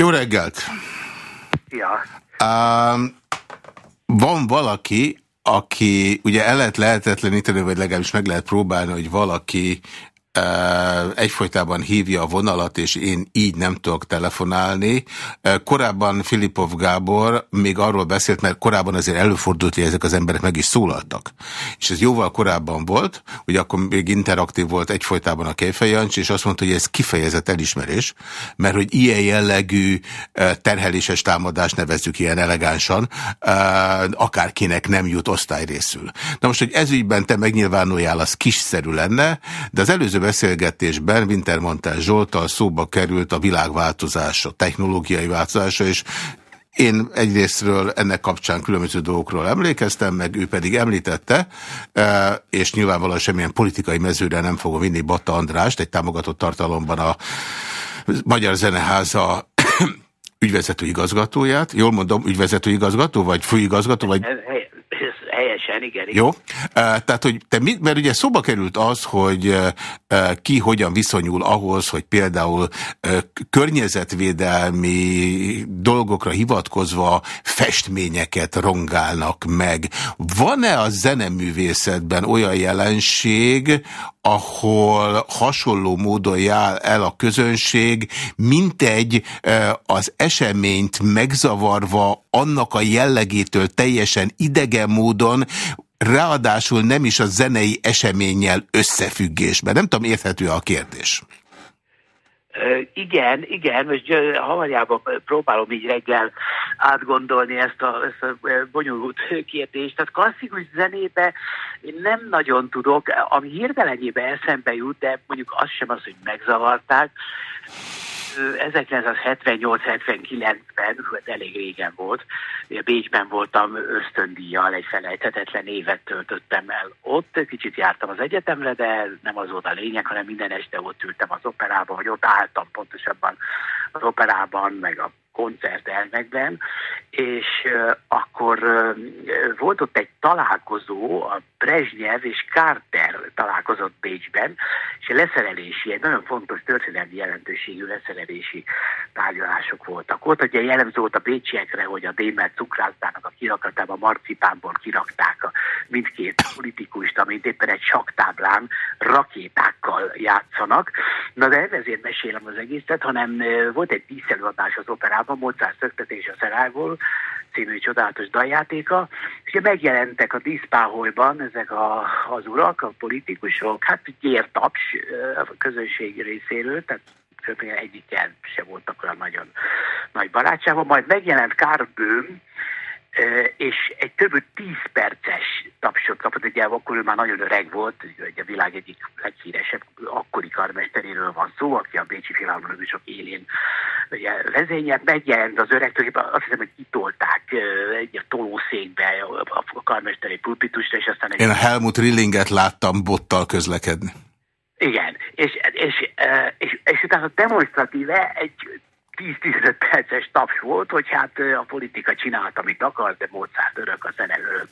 Speaker 1: Jó reggelt!
Speaker 4: Ja,
Speaker 1: Um, van valaki, aki ugye el lehet lehetetleníteni, vagy legalábbis meg lehet próbálni, hogy valaki egyfolytában hívja a vonalat, és én így nem tudok telefonálni. Korábban Filipov Gábor még arról beszélt, mert korábban azért előfordult, hogy ezek az emberek meg is szólaltak. És ez jóval korábban volt, hogy akkor még interaktív volt egyfolytában a Kejfejancs, és azt mondta, hogy ez kifejezett elismerés, mert hogy ilyen jellegű terheléses támadást nevezzük ilyen elegánsan, akárkinek nem jut osztály részül. Na most, hogy ezügyben te megnyilvánuljál, az kisszerű lenne, de az előző beszélgetésben Wintermantel Zsoltal szóba került a világváltozása, technológiai változása, és én egyrésztről ennek kapcsán különböző dolgokról emlékeztem, meg ő pedig említette, e, és nyilvánvalóan semmilyen politikai mezőre nem fogom vinni Batta Andrást, egy támogatott tartalomban a Magyar Zeneháza ügyvezető igazgatóját. Jól mondom, ügyvezető igazgató, vagy főigazgató, vagy
Speaker 4: helyesen, igen. igen.
Speaker 1: Jó, tehát hogy te mit, mert ugye szóba került az, hogy ki hogyan viszonyul ahhoz, hogy például környezetvédelmi dolgokra hivatkozva festményeket rongálnak meg. Van-e a zeneművészetben olyan jelenség, ahol hasonló módon jár el a közönség, mint egy az eseményt megzavarva annak a jellegétől teljesen idegen módon, ráadásul nem is a zenei eseménnyel összefüggésben. Nem tudom, érthető a kérdés.
Speaker 4: Igen, igen, most havarjában próbálom így reggel átgondolni ezt a, ezt a bonyolult kérdést. Tehát klasszikus zenébe én nem nagyon tudok, ami hirtelenjében eszembe jut, de mondjuk az sem az, hogy megzavarták, 1978-79-ben, hát elég régen volt, Bécsben voltam ösztöndíjjal, egy felejthetetlen évet töltöttem el ott, kicsit jártam az egyetemre, de nem az volt a lényeg, hanem minden este ott ültem az operában, vagy ott álltam pontosabban az operában, meg a koncertelmekben, és uh, akkor uh, volt ott egy találkozó, a Brezsnyev és Carter találkozott Bécsben, és a leszerelési, egy nagyon fontos történelmi jelentőségű leszerelési tárgyalások voltak. Ott ugye jellemző volt a bécsiekre, hogy a Démel cukrászdának a kirakatában marcipánból kirakták a mindkét politikust, amit éppen egy saktáblán rakétákkal játszanak. Na de ezért mesélem az egészet, hanem volt egy díszelőadás az operában, Mozart szöktetés a Szerágból, című csodálatos daljátéka, és megjelentek a díszpáholyban ezek a, az urak, a politikusok, hát gyértaps a közönség részéről, tehát egyikkel se voltak olyan nagyon nagy barátságban, majd megjelent Kárbőm, és egy több tíz perces tapsot kapott, ugye akkor ő már nagyon öreg volt, ugye a világ egyik leghíresebb akkori karmesteréről van szó, aki a Bécsi Filharmonikusok élén ugye vezényelt, megjelent az öreg, azt hiszem, hogy kitolták egy tolószékbe a karmesteri pulpitusra, és aztán... Egy...
Speaker 1: Én a Helmut Rillinget láttam bottal közlekedni.
Speaker 4: Igen, és, és, és, és, és utána demonstratíve egy 10-15 perces taps volt, hogy hát a politika csinált, amit akar, de Mozart örök, a zene örök.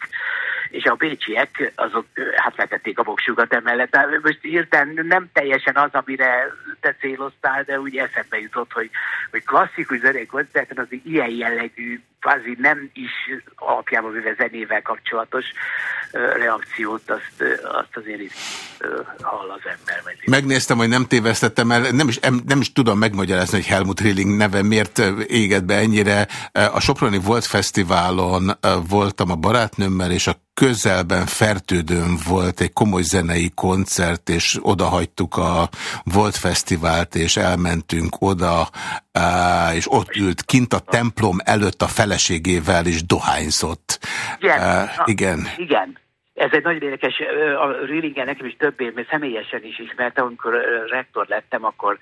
Speaker 4: És a bécsiek, azok hát letették a voksugat emellett. Tehát most hirtelen nem teljesen az, amire te céloztál, de úgy eszembe jutott, hogy, hogy klasszikus zenékoncerten az ilyen jellegű kvázi nem is alapjában véve zenével kapcsolatos reakciót, azt, azt azért is hall az ember. Vagy
Speaker 1: Megnéztem, hogy nem tévesztettem el, nem is, nem is tudom megmagyarázni, hogy Helmut Rilling neve miért égett be ennyire. A Soproni Volt Fesztiválon voltam a barátnőmmel, és a közelben Fertődőn volt egy komoly zenei koncert, és odahagytuk a Volt Fesztivált, és elmentünk oda, és ott ült kint a templom előtt a feleségével, és dohányzott.
Speaker 4: Igen. Uh, igen. igen. Ez egy nagyon érdekes, a Rillingen nekem is több év, mert személyesen is ismertem, amikor rektor lettem, akkor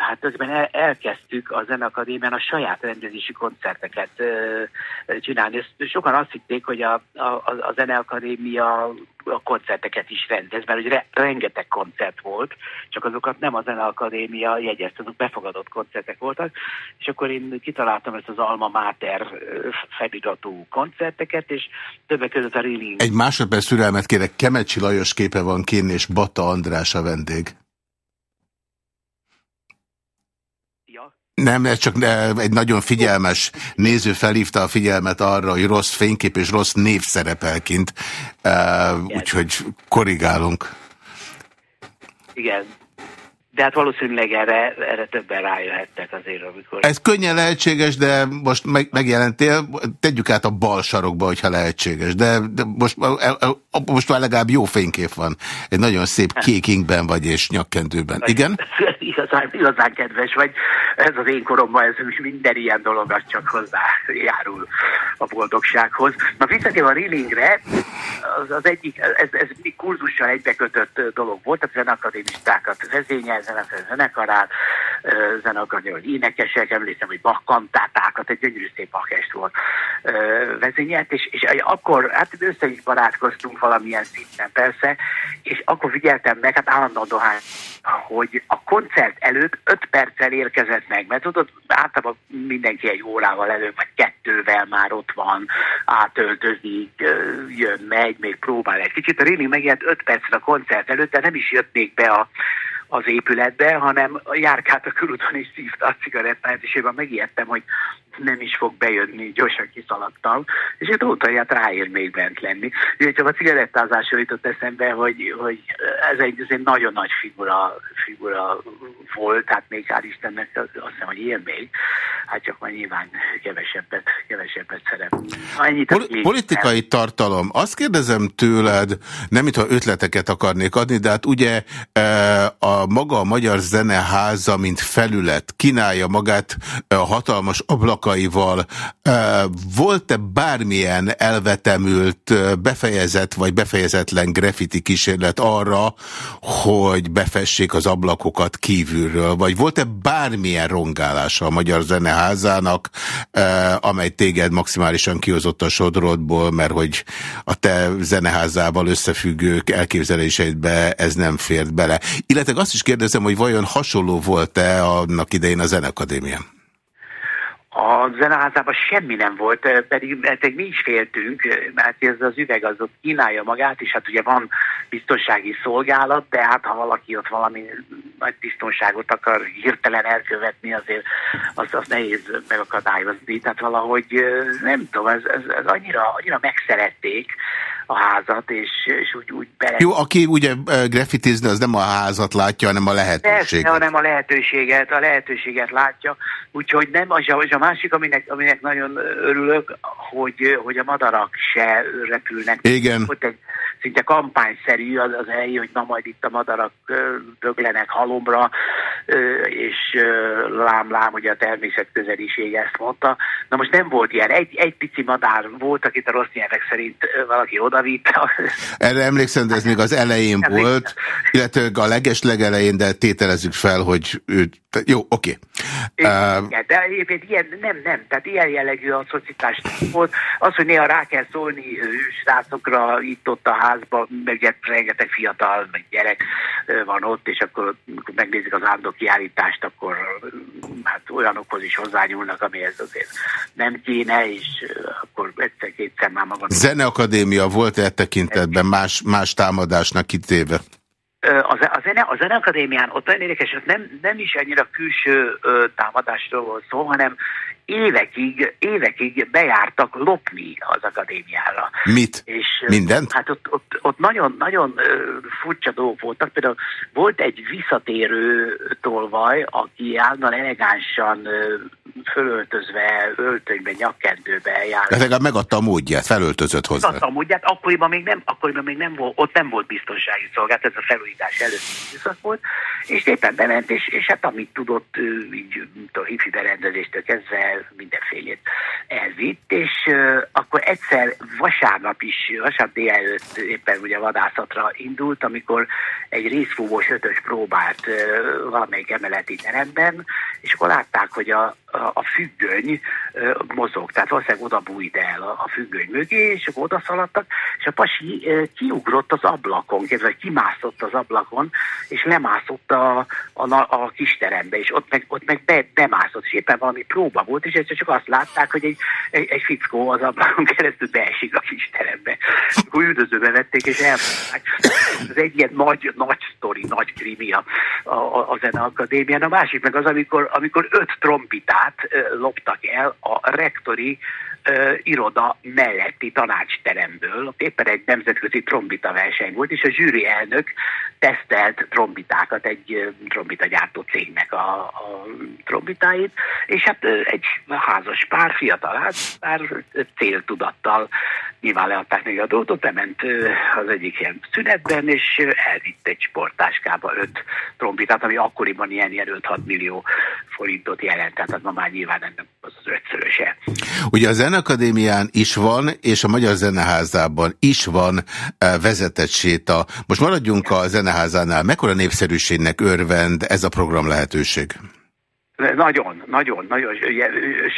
Speaker 4: hát közben el, elkezdtük a Zeneakadémián a saját rendezési koncerteket csinálni. Ezt sokan azt hitték, hogy a, a, a Zeneakadémia a koncerteket is rendez, mert ugye rengeteg koncert volt, csak azokat nem a Zeneakadémia jegyezte, azok befogadott koncertek voltak, és akkor én kitaláltam ezt az Alma Mater feliratú koncerteket, és többek között a Rilling.
Speaker 1: Egy másodperc szürelmet kérek, Kemecsi Lajos képe van kén, és Bata András a vendég. Nem, ez csak egy nagyon figyelmes néző felhívta a figyelmet arra, hogy rossz fénykép és rossz név szerepel kint, úgyhogy korrigálunk.
Speaker 4: Igen. De hát valószínűleg erre, erre többen rájöhettek azért, amikor...
Speaker 1: Ez könnyen lehetséges, de most meg, megjelentél, tegyük át a bal sarokba, hogyha lehetséges, de, de most, most már legalább jó fénykép van. Egy nagyon szép kék inkben vagy és nyakkendőben. Igen?
Speaker 4: igazán, igazán kedves vagy. Ez az én koromban, ez minden ilyen dolog, az csak hozzájárul a boldogsághoz. Na visszatérve a reelingre, az, az egyik, ez, ez mi kurzussal egybekötött dolog volt, a zenakadémistákat vezényel, zenekarát, zenakadémi énekesek, emlékszem, hogy bakkantátákat, egy gyönyörű szép bakest volt vezényelt, és, és akkor hát össze is barátkoztunk valamilyen szinten persze, és akkor figyeltem meg, hát állandóan dohány, hogy a koncert előtt öt perccel érkezett meg, mert tudod, általában mindenki egy órával előbb, vagy kettővel már ott van, átöltözik, jön, megy, még próbál egy kicsit. A Rémi megjelent öt perccel a koncert előtt, de nem is jött még be a, az épületbe, hanem járkált a körúton és szívta a cigarettáját, és én megijedtem, hogy nem is fog bejönni, gyorsan kiszaladtam, és egy ótaját ráér még bent lenni. Ugye csak a cigarettázásról jutott eszembe, hogy, hogy ez, egy, ez egy nagyon nagy figura, figura volt, tehát még hál' Istennek azt hiszem, hogy ilyen még, hát csak már nyilván kevesebbet, kevesebbet szeret.
Speaker 1: Pol politikai el. tartalom. Azt kérdezem tőled, nem mintha ötleteket akarnék adni, de hát ugye e, a maga a Magyar Zeneháza, mint felület kínálja magát a hatalmas ablak szavakaival volt-e bármilyen elvetemült, befejezett vagy befejezetlen graffiti kísérlet arra, hogy befessék az ablakokat kívülről, vagy volt-e bármilyen rongálása a Magyar Zeneházának, amely téged maximálisan kihozott a sodrodból, mert hogy a te zeneházával összefüggő elképzeléseidbe ez nem fért bele. Illetve azt is kérdezem, hogy vajon hasonló volt-e annak idején a Zenekadémián?
Speaker 4: A zeneházában semmi nem volt, pedig, pedig mi is féltünk, mert ez az üveg az ott kínálja magát, és hát ugye van biztonsági szolgálat, de hát ha valaki ott valami nagy biztonságot akar hirtelen elkövetni, azért az, az nehéz megakadályozni. Tehát valahogy nem tudom, ez, ez, ez annyira, annyira megszerették, a házat, és, és úgy, úgy bele...
Speaker 1: Jó, aki ugye graffitizni, az nem a házat látja, hanem a lehetőséget. Persze,
Speaker 4: hanem a lehetőséget, a lehetőséget látja, úgyhogy nem, az a, az a másik, aminek, aminek nagyon örülök, hogy, hogy a madarak se repülnek.
Speaker 1: Igen.
Speaker 4: Ott egy szinte kampányszerű az, az elj, hogy na majd itt a madarak döglenek halomra, és lám-lám, hogy a természet közeliség ezt mondta. Na most nem volt ilyen. Egy, egy pici madár volt, akit a rossz nyelvek szerint valaki odavitt.
Speaker 1: Erre emlékszem, de ez még az elején volt, illetve a leges legelején, de tételezzük fel, hogy ő... Jó, oké.
Speaker 4: Okay. Uh, de egyébként ilyen, nem, nem, tehát ilyen jellegű a szocitás volt. Az, hogy néha rá kell szólni srácokra itt-ott a házban, meg rengeteg fiatal, meg gyerek van ott, és akkor amikor megnézik az áldó kiállítást, akkor hát olyanokhoz is hozzányúlnak, amihez azért nem kéne, és akkor egyszer-kétszer már maga.
Speaker 1: Zeneakadémia volt-e tekintetben más, más támadásnak kitéve?
Speaker 4: A, a, zene, a Zeneakadémián ott olyan érdekes, nem, nem is annyira külső ö, támadásról volt szó, hanem évekig, évekig bejártak lopni az akadémiára.
Speaker 1: Mit? És, Mindent?
Speaker 4: Hát ott, ott, ott nagyon, nagyon furcsa dolgok voltak. Például volt egy visszatérő tolvaj, aki állandóan elegánsan fölöltözve, öltönybe, nyakkendőbe járt.
Speaker 1: Ez legalább megadta a módját, felöltözött hozzá.
Speaker 4: Megadta a módját, akkoriban még nem, akkoriban még nem volt, ott nem volt biztonsági szolgálat, ez a felújítás előtt időszak volt, és éppen bement, és, és hát amit tudott, így a hifi berendezéstől kezdve mindenfélét elvitt, és akkor egyszer vasárnap is, vasárnap délelőtt éppen ugye vadászatra indult, amikor egy részfúvós ötös próbált valamelyik emeleti teremben, és akkor látták, hogy a, a, függöny mozog, tehát valószínűleg oda bújt el a, függöny mögé, és akkor odaszaladtak, és a pasi kiugrott az ablakon, vagy kimászott az ablakon, és lemászott a, a, a kis terembe, és ott meg, ott meg be, bemászott, és éppen valami próba volt, és egyszer csak azt látták, hogy egy, egy, egy fickó az ablakon keresztül beesik a kis terembe. Üldözőbe vették, és elmondták. Ez egy ilyen nagy, nagy sztori, nagy krimi a, a, a Zeneakadémián. A másik meg az, amikor, amikor öt trombitát loptak el a rektori uh, iroda melletti tanácsteremből. Éppen egy nemzetközi trombita verseny volt, és a zsűri elnök tesztelt trombitákat egy trombita gyártó cégnek a, a trombitáit, és hát egy házas pár, fiatal házpár céltudattal nyilván leadták neki a dolgot, bement az egyik ilyen szünetben, és elvitt egy sportáskába öt trombitát, ami akkoriban ilyen, ilyen 5-6 millió forintot jelent, tehát ma már nyilván nem az az ötszöröse.
Speaker 1: Ugye a Zenakadémián is van, és a Magyar Zeneházában is van vezetett séta. Most maradjunk a Zeneházánál. Mekkora népszerűségnek örvend ez a program lehetőség?
Speaker 4: Nagyon, nagyon, nagyon.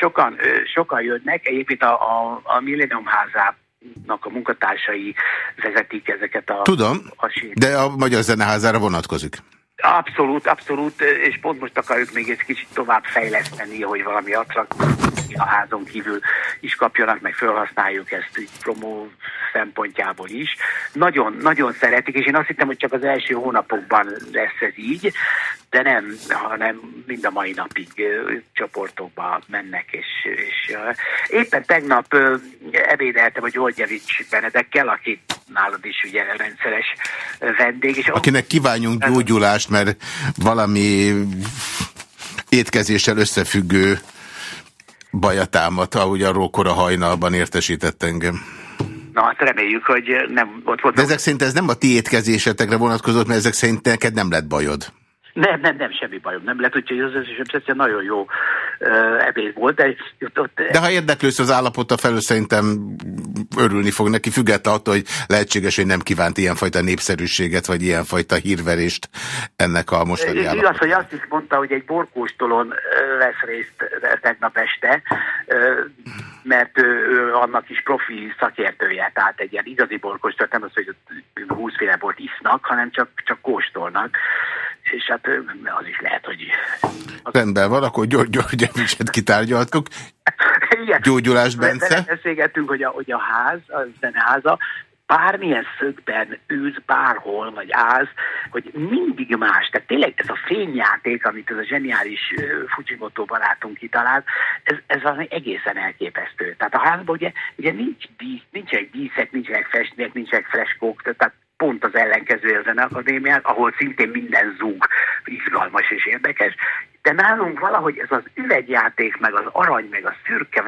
Speaker 4: Sokan, sokan jönnek. Egyébként a, a, a Millennium házában a munkatársai vezetik ezeket a...
Speaker 1: Tudom, a de a Magyar Zeneházára vonatkozik.
Speaker 4: Abszolút, abszolút, és pont most akarjuk még egy kicsit tovább fejleszteni, hogy valami attraktív a házon kívül is kapjanak, meg felhasználjuk ezt így promó szempontjából is. Nagyon, nagyon szeretik, és én azt hittem, hogy csak az első hónapokban lesz ez így, de nem, hanem mind a mai napig csoportokba mennek, és, és éppen tegnap ebédeltem a Györgyevics Benedekkel, aki nálad is ugye rendszeres vendég. És
Speaker 1: Akinek kívánjunk gyógyulást, mert valami étkezéssel összefüggő baja támadt, ahogy arról kora hajnalban értesített engem.
Speaker 4: Na hát reméljük, hogy nem ott volt.
Speaker 1: De ezek szerint ez nem a ti étkezésetekre vonatkozott, mert ezek szerint neked nem lett bajod.
Speaker 4: Nem, nem, nem, semmi bajom. Nem lehet, hogy az összes nagyon jó uh, ebéd volt. De,
Speaker 1: ott, de ha érdeklősz az állapota felül, szerintem örülni fog neki, függetlenül attól, hogy lehetséges, hogy nem kívánt ilyenfajta népszerűséget, vagy ilyenfajta hírverést ennek a mostani állapotban.
Speaker 4: Igaz, hogy azt is mondta, hogy egy borkóstolon lesz részt tegnap este, mert ő annak is profi szakértője, tehát egy ilyen igazi borkóstol, nem az, hogy 20 féle bort isznak, hanem csak, csak kóstolnak és hát az is lehet, hogy...
Speaker 1: Rendben van, akkor György Györgyevicset kitárgyaltuk. Igen. Gyógyulás, Bence.
Speaker 4: Beszélgettünk, hogy a, hogy a ház, a zeneháza, bármilyen szögben ülsz bárhol, vagy állsz, hogy mindig más. Tehát tényleg ez a fényjáték, amit ez a zseniális uh, Fujimoto barátunk kitalált, ez, ez valami egészen elképesztő. Tehát a házban ugye, ugye nincs dísz, nincsenek díszek, nincsenek festmények, nincsenek freskók, tehát pont az ellenkező a zeneakadémián, ahol szintén minden zúg izgalmas és érdekes, de nálunk valahogy ez az üvegjáték, meg az arany, meg a szürke,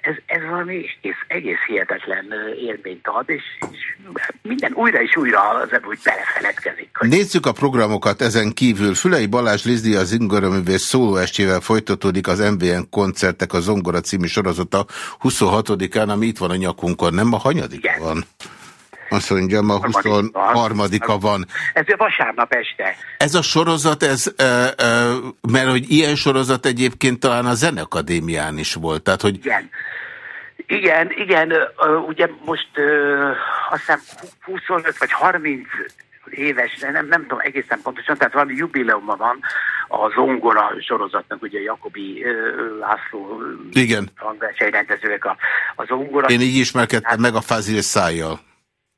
Speaker 4: ez, ez valami egész, egész hihetetlen élményt ad, és, és minden újra és újra az úgy belefeledkezik.
Speaker 1: Hogy... Nézzük a programokat ezen kívül. Fülei Balázs Lizdi a zingoraművész szólóestjével folytatódik az MVN koncertek a Zongora című sorozata 26-án, ami itt van a nyakunkon. Nem a hanyadik Igen. van? Azt mondja, ma 23-a van.
Speaker 4: Ez a vasárnap este.
Speaker 1: Ez a sorozat, ez, mert hogy ilyen sorozat egyébként talán a Zenekadémián is volt. Tehát, hogy...
Speaker 4: Igen. Igen, igen, ugye most azt hiszem 25 vagy 30 éves, nem, nem tudom egészen pontosan, tehát valami jubileuma van a Zongora sorozatnak, ugye Jakobi László
Speaker 1: Igen.
Speaker 4: hangversenyrendezőek a, a Zongora.
Speaker 1: Én így ismerkedtem hát, meg a Fázil szájjal.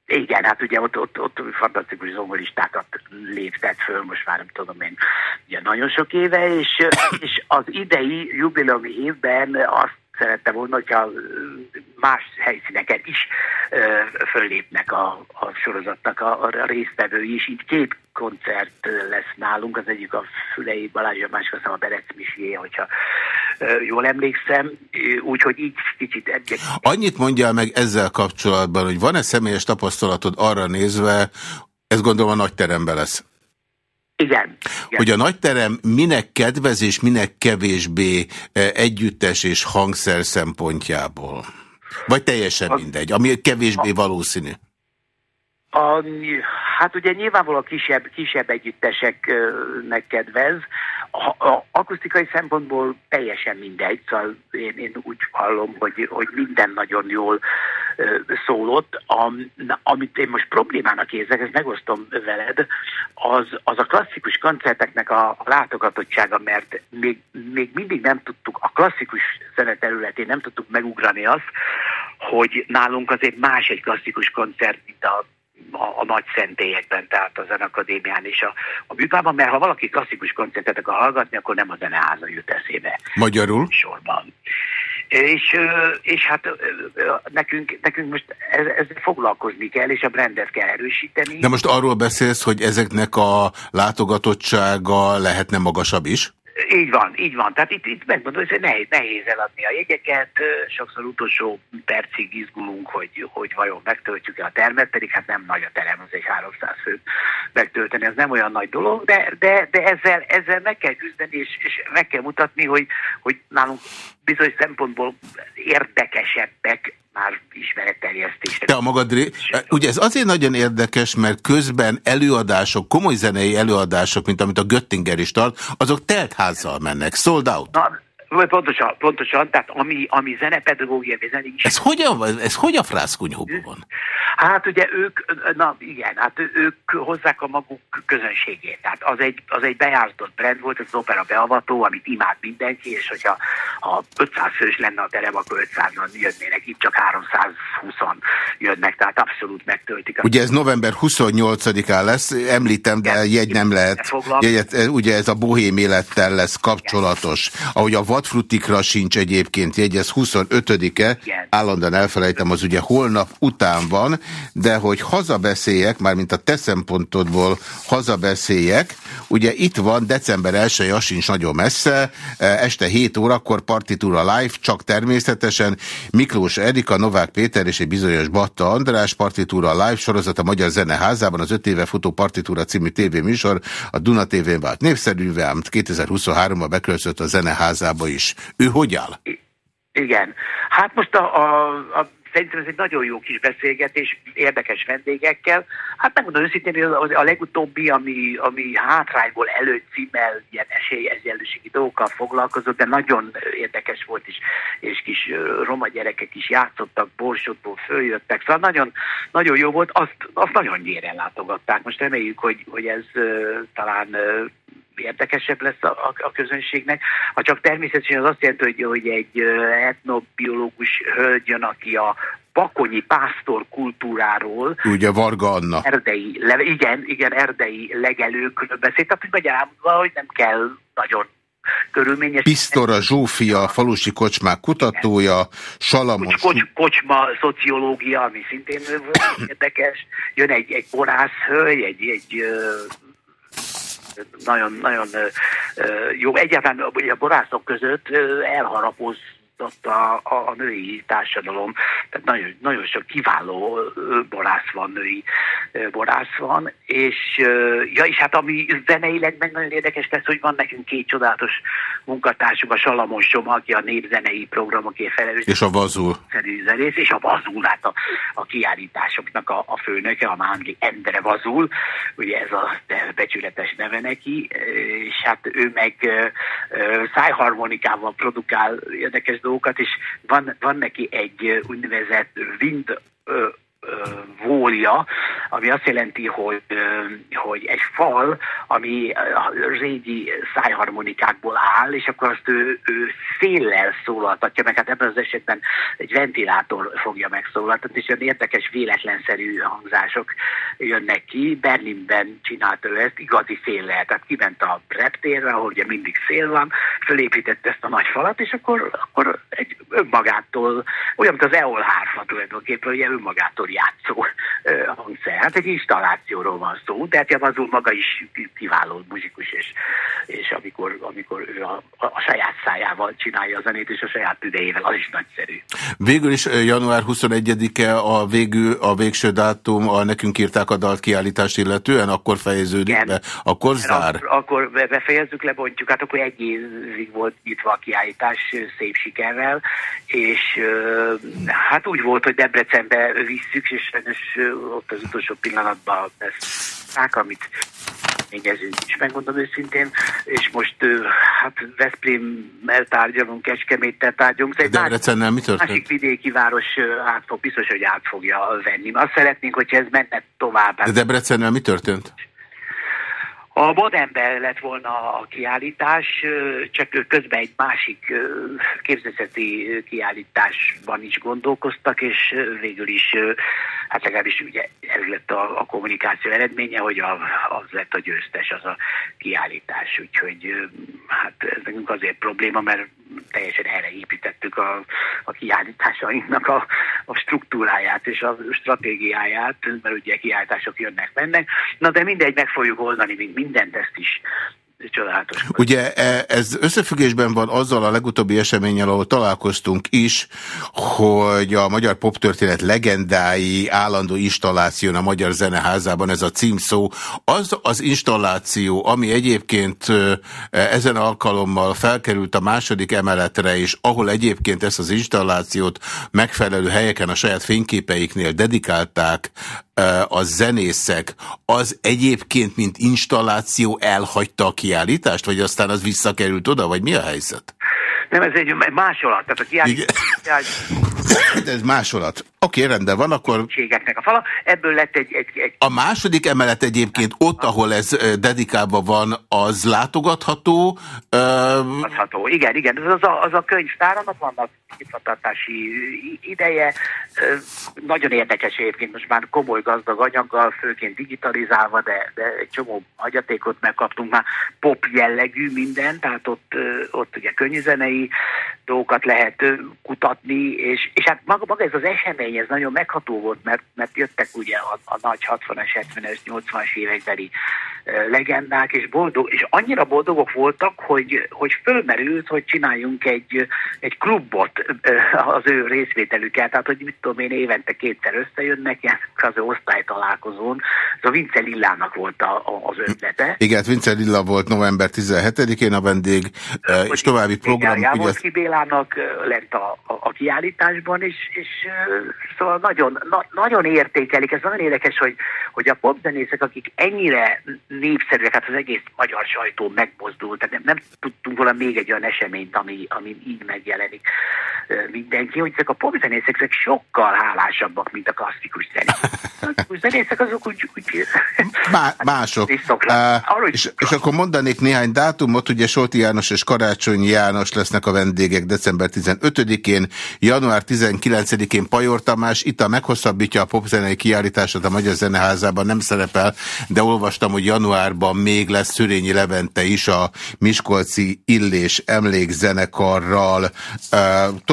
Speaker 4: Igen, hát ugye ott, ott, ott fantasztikus zongoristákat léptet föl, most már nem tudom én, ugye nagyon sok éve, és, és az idei jubileumi évben azt szerette volna, hogyha más helyszíneken is föllépnek a, a sorozatnak a, a résztvevői is. Itt két koncert lesz nálunk, az egyik a Fülei Balázs, a másik a Berec Misié, hogyha jól emlékszem, úgyhogy így kicsit... Egyek...
Speaker 1: Annyit mondjál meg ezzel kapcsolatban, hogy van-e személyes tapasztalatod arra nézve, ez gondolom a nagy teremben lesz.
Speaker 4: Igen,
Speaker 1: igen. Hogy a nagyterem minek kedvez és minek kevésbé együttes és hangszer szempontjából? Vagy teljesen a, mindegy, ami kevésbé a, valószínű?
Speaker 4: A, hát ugye nyilvánvalóan kisebb, kisebb együtteseknek kedvez, a, a akusztikai szempontból teljesen mindegy, szóval én, én úgy hallom, hogy, hogy minden nagyon jól szólott. A, amit én most problémának érzek, ezt megosztom veled, az, az a klasszikus koncerteknek a látogatottsága, mert még, még mindig nem tudtuk, a klasszikus zene területén nem tudtuk megugrani azt, hogy nálunk azért más egy klasszikus koncert, mint a a, a nagy szentélyekben, tehát a Zenakadémián és a, a műpában, mert ha valaki klasszikus koncertet akar hallgatni, akkor nem a zeneháza jut eszébe.
Speaker 1: Magyarul?
Speaker 4: Sorban. És, és hát nekünk, nekünk most ezzel foglalkozni kell, és a brandet kell erősíteni.
Speaker 1: De most arról beszélsz, hogy ezeknek a látogatottsága lehetne magasabb is?
Speaker 4: Így van, így van. Tehát itt, itt megmondom, hogy nehéz, nehéz eladni a jegyeket, sokszor utolsó percig izgulunk, hogy, hogy vajon megtöltjük-e a termet, pedig hát nem nagy a terem, az egy 300 fő megtölteni, ez nem olyan nagy dolog, de, de, de ezzel, ezzel meg kell küzdeni, és, és meg kell mutatni, hogy, hogy nálunk bizonyos szempontból érdekesebbek már ismeretterjesztésre.
Speaker 1: Te a magad. Ugye ez azért nagyon érdekes, mert közben előadások, komoly zenei előadások, mint amit a Göttinger is tart, azok teltházzal mennek, sold out.
Speaker 4: Na, Pontosan, pontosan, tehát ami, ami zenepedagógia, vagy zenei
Speaker 1: Ez hogyan, ez hogy a frászkunyhóban van?
Speaker 4: Hát ugye ők, na igen, hát ők hozzák a maguk közönségét. Tehát az egy, az egy bejártott brand volt, ez az opera beavató, amit imád mindenki, és hogyha ha 500 fős lenne a terem, akkor 500-an jönnének, itt csak 320-an jönnek, tehát abszolút megtöltik.
Speaker 1: Ugye ez november 28-án lesz, említem, de igen, jegy nem lehet. Jegyet, ugye ez a bohém élettel lesz kapcsolatos. Ahogy a vadfrutikra sincs egyébként jegy, ez 25-e, állandóan elfelejtem, az ugye holnap után van, de hogy hazabeszéljek, mármint a te szempontodból hazabeszéljek, ugye itt van december 1 az sincs nagyon messze, e, este 7 órakor partitúra live, csak természetesen Miklós Erika, Novák Péter és egy bizonyos Batta András partitúra live sorozat a Magyar Zeneházában, az 5 éve futó partitúra című tévéműsor a Duna TV-n vált népszerűvé, ám 2023-ban beköltözött a Zeneházába is. Ő hogy áll?
Speaker 4: Igen. Hát most a, a, a Szerintem ez egy nagyon jó kis beszélgetés, érdekes vendégekkel. Hát megmondom őszintén, hogy a legutóbbi, ami, ami hátrányból előtt címmel ilyen esélyegyenlőségi dolgokkal foglalkozott, de nagyon érdekes volt is, és kis roma gyerekek is játszottak, borsotból följöttek, szóval nagyon, nagyon jó volt, azt, azt nagyon gyéren látogatták. Most reméljük, hogy, hogy ez uh, talán uh, érdekesebb lesz a, a, a közönségnek. Ha csak természetesen az azt jelenti, hogy, hogy egy etnobiológus hölgy jön, aki a bakonyi pásztor kultúráról.
Speaker 1: Ugye Varga Anna.
Speaker 4: Erdei, le, igen, igen, erdei legelőkről beszélt, tehát magyarán hogy nem kell nagyon körülményes.
Speaker 1: Pisztora Zsófia, falusi kocsmák kutatója, Salamos...
Speaker 4: Kocs, kocs, kocsma szociológia, ami szintén érdekes. Jön egy, egy borászhölgy, egy, egy nagyon, nagyon jó. Egyáltalán a borászok között elharapoz a, a, a női társadalom. Tehát nagyon, nagyon sok kiváló borász van, női borász van, és, ja, és hát ami zeneileg meg nagyon érdekes lesz, hogy van nekünk két csodálatos munkatársunk, a Salamos Soma, aki a népzenei programokért felelős.
Speaker 1: És a Vazul.
Speaker 4: Zenész, és a Vazul, hát a, a kiállításoknak a, a főnöke, a Mándi Endre Vazul, ugye ez a becsületes neve neki, és hát ő meg szájharmonikával produkál érdekes dolgokat, és van, van neki egy úgynevezett wind vólja, ami azt jelenti, hogy, hogy egy fal, ami régi szájharmonikákból áll, és akkor azt ő, ő széllel szólaltatja meg, hát ebben az esetben egy ventilátor fogja megszólaltatni, és olyan érdekes, véletlenszerű hangzások jönnek ki. Berlinben csinálta ő ezt, igazi széllel, tehát kiment a reptérre, ahol ugye mindig szél van, fölépítette ezt a nagy falat, és akkor, akkor egy önmagától, olyan, mint az Eol hárfa tulajdonképpen, ugye önmagától játszó hangszer. Hát egy installációról van szó, de hát Javazul maga is kiváló muzsikus, és, és amikor, amikor ő a, a, a saját szájával csinálja a zenét, és a saját tüdejével, az is nagyszerű.
Speaker 1: Végül is január 21-e a, végül, a végső dátum, a nekünk írták a dalt kiállítást illetően, akkor fejeződik Igen. be, akkor zár?
Speaker 4: Ak akkor befejezzük, lebontjuk, hát akkor egy évig volt nyitva a kiállítás szép sikerrel, és hát úgy volt, hogy Debrecenbe visszük, és sajnos ott az utolsó pillanatban beszélták, amit ményezünk is, megmondom őszintén, és most hát Veszprémmel tárgyalunk, Kecskeméttel tárgyalunk.
Speaker 1: De Debrecennel mi történt?
Speaker 4: Másik vidéki város át fog, biztos, hogy át fogja venni. Azt szeretnénk, hogyha ez menne tovább.
Speaker 1: De Debrecennel mi történt?
Speaker 4: A Bodemben lett volna a kiállítás, csak közben egy másik képzőszeti kiállításban is gondolkoztak, és végül is, hát legalábbis ugye ez lett a, a kommunikáció eredménye, hogy a, az lett a győztes az a kiállítás, úgyhogy hát ez nekünk azért probléma, mert teljesen erre építettük a, a kiállításainknak a, a struktúráját és a stratégiáját, mert ugye kiállítások jönnek, mennek. Na de mindegy, meg fogjuk oldani, mindent ezt is csodálatos.
Speaker 1: Ugye e, ez összefüggésben van azzal a legutóbbi eseménnyel, ahol találkoztunk is, hogy a magyar poptörténet legendái állandó installáción a Magyar Zeneházában, ez a címszó, az az installáció, ami egyébként ezen alkalommal felkerült a második emeletre, és ahol egyébként ezt az installációt megfelelő helyeken a saját fényképeiknél dedikálták a zenészek, az egyébként, mint installáció elhagyta a vagy aztán az visszakerült oda, vagy mi a helyzet?
Speaker 4: Nem, ez egy másolat. Tehát a kiállítás...
Speaker 1: ez másolat. Oké, rendben van, akkor...
Speaker 4: a fala. Ebből lett egy, egy, egy...
Speaker 1: A második emelet egyébként ott, ahol ez dedikálva van, az látogatható?
Speaker 4: Látogatható, igen, igen. Az a, az a könyvtár, annak vannak nyitvatartási ideje. Nagyon érdekes egyébként, most már komoly gazdag anyaggal, főként digitalizálva, de, de egy csomó agyatékot megkaptunk már pop jellegű minden, tehát ott, ott ugye könnyűzenei dolgokat lehet kutatni, és, és hát maga, maga ez az esemény, ez nagyon megható volt, mert, mert jöttek ugye a, a nagy 60-es, 70-es, 80-as évekbeli legendák, és boldog, és annyira boldogok voltak, hogy, hogy fölmerült, hogy csináljunk egy, egy klubot az ő részvételükkel, tehát hogy mit tudom én, évente kétszer összejönnek, ilyen az osztálytalálkozón. Ez a Vince Lillának volt a, a, az ötlete.
Speaker 1: Igen, Vince Lilla volt november 17-én a vendég, és további program.
Speaker 4: Igen, ugye... Bélának lett a, a, a kiállításban, és, és szóval nagyon, na, nagyon értékelik. Ez nagyon érdekes, hogy, hogy a popzenészek, akik ennyire népszerűek, hát az egész magyar sajtó megmozdult, tehát nem, nem tudtunk volna még egy olyan eseményt, ami, ami így megjelenik mindenki, hogy ezek a popzenészek ezek sokkal hálásabbak, mint a klasszikus zenészek. A klasszikus zenészek azok úgy... úgy
Speaker 1: Má, mások. Uh, és, és akkor mondanék néhány dátumot, ugye Solti János és Karácsony János lesznek a vendégek december 15-én, január 19-én Pajor Tamás, itt a meghosszabbítja a popzenei kiállítását a Magyar Zeneházában, nem szerepel, de olvastam, hogy januárban még lesz Szürényi Levente is a Miskolci Illés emlékzenekarral.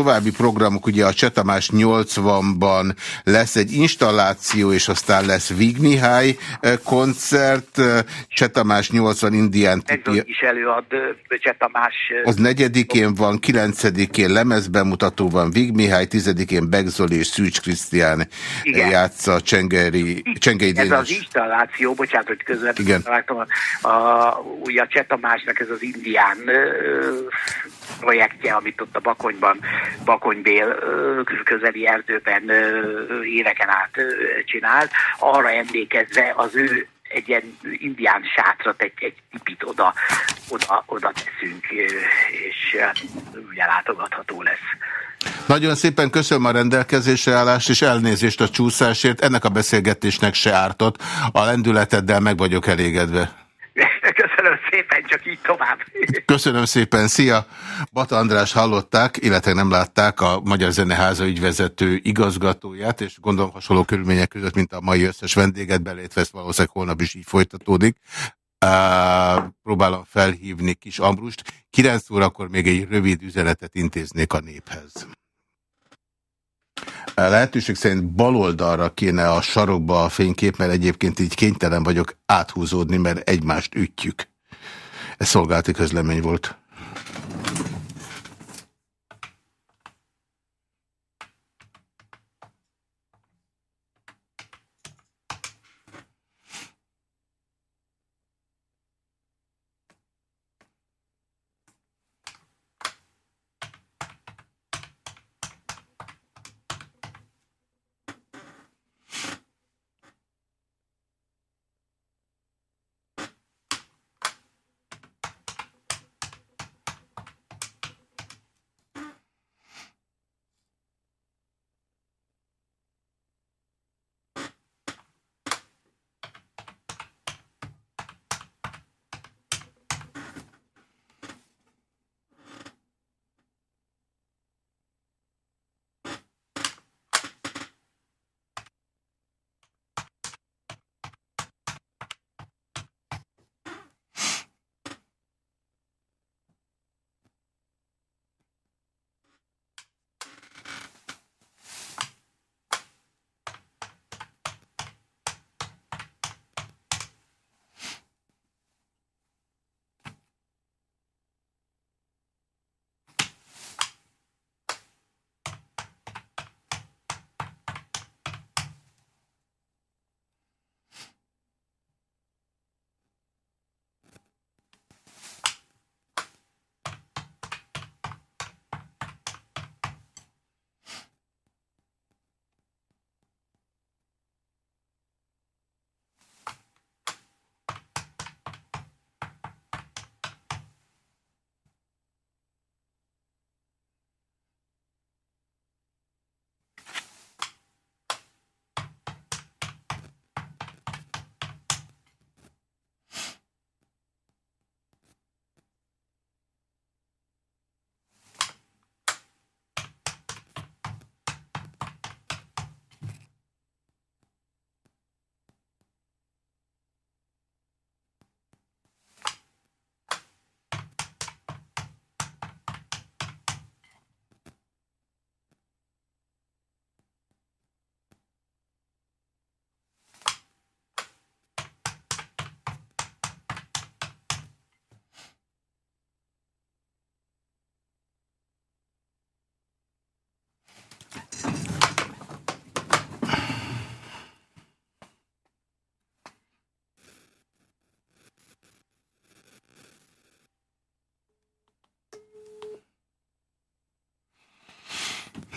Speaker 1: További programok, ugye a Csetamás 80-ban lesz egy installáció, és aztán lesz Vig Mihály koncert, Csetamás 80 Indián
Speaker 4: tipi. is előad Csetamás.
Speaker 1: Az negyedikén van, kilencedikén lemezbemutató van Vig Mihály, tizedikén Begzoli és Szűcs Krisztián játsza Csengeri, Csengeri
Speaker 4: Ez az installáció, bocsánat, hogy közben találtam, a, a, ugye a Cseh Tamásnak ez az indián projektje, amit ott a Bakonyban, Bakonybél közeli erdőben éveken át csinált, arra emlékezve az ő egy ilyen indián sátrat, egy, egy tipit oda, oda, oda teszünk, és ugye látogatható lesz.
Speaker 1: Nagyon szépen köszönöm a rendelkezésre állást, és elnézést a csúszásért. Ennek a beszélgetésnek se ártott. A lendületeddel meg vagyok elégedve.
Speaker 4: Csak így tovább.
Speaker 1: Köszönöm szépen, szia! Bata András hallották, illetve nem látták a Magyar Zeneháza ügyvezető igazgatóját, és gondolom hasonló körülmények között, mint a mai összes vendéget belétve, ezt valószínűleg holnap is így folytatódik. Uh, próbálom felhívni Kis Ambrust. 9 órakor még egy rövid üzenetet intéznék a néphez. Lehetőség szerint baloldalra kéne a sarokba a fénykép, mert egyébként így kénytelen vagyok áthúzódni, mert egymást ütjük. Ez szolgálati közlemény volt.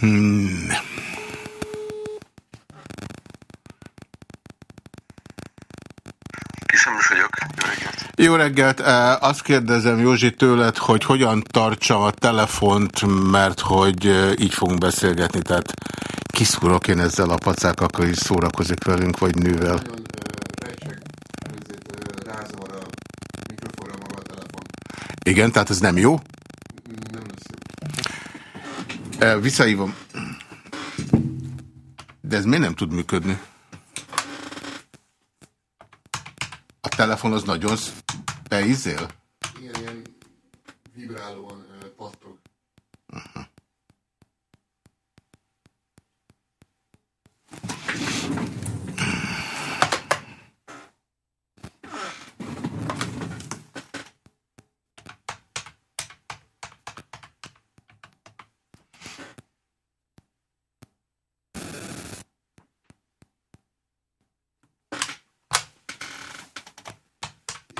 Speaker 1: Hmm.
Speaker 5: Kisemlis vagyok. Jó reggelt.
Speaker 1: Jó reggelt! Azt kérdezem Józsi tőled, hogy hogyan tartsam a telefont, mert hogy így fogunk beszélgetni, tehát kiszúrok én ezzel a pacák, akkor is szórakozik velünk, vagy nővel.
Speaker 2: Nagyon.
Speaker 1: Igen, tehát ez nem jó? Visszaívom. De ez miért nem tud működni? A telefon az nagyon beizél?
Speaker 2: Igen, ilyen vibrálóan ö, pattog.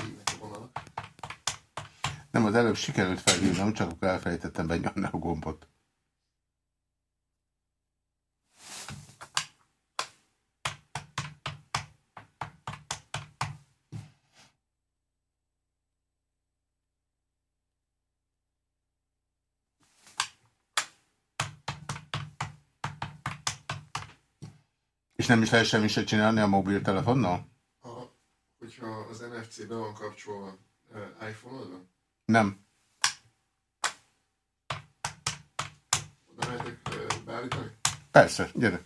Speaker 2: Égnek a vonalak.
Speaker 1: Nem, az előbb sikerült felhívnom, csak akkor elfelejtettem benyomni a gombot. És nem is lehet semmi se csinálni a mobiltelefonnal?
Speaker 2: Ha, hogyha az NFC be van kapcsolva ö, iPhone-odon,
Speaker 1: Nem.
Speaker 2: oda mehetek beállítani?
Speaker 1: Persze, gyere.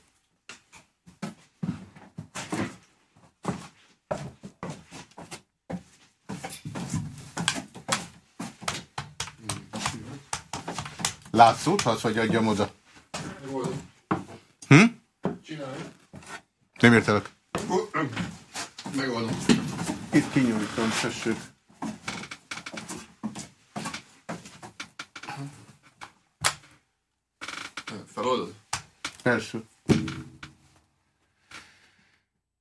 Speaker 1: Látszódhatsz, vagy adjam oda? Hm?
Speaker 2: Csinálj.
Speaker 1: Nem értelek.
Speaker 2: Megoldom.
Speaker 1: Itt kinyújtom, tessék. Persze.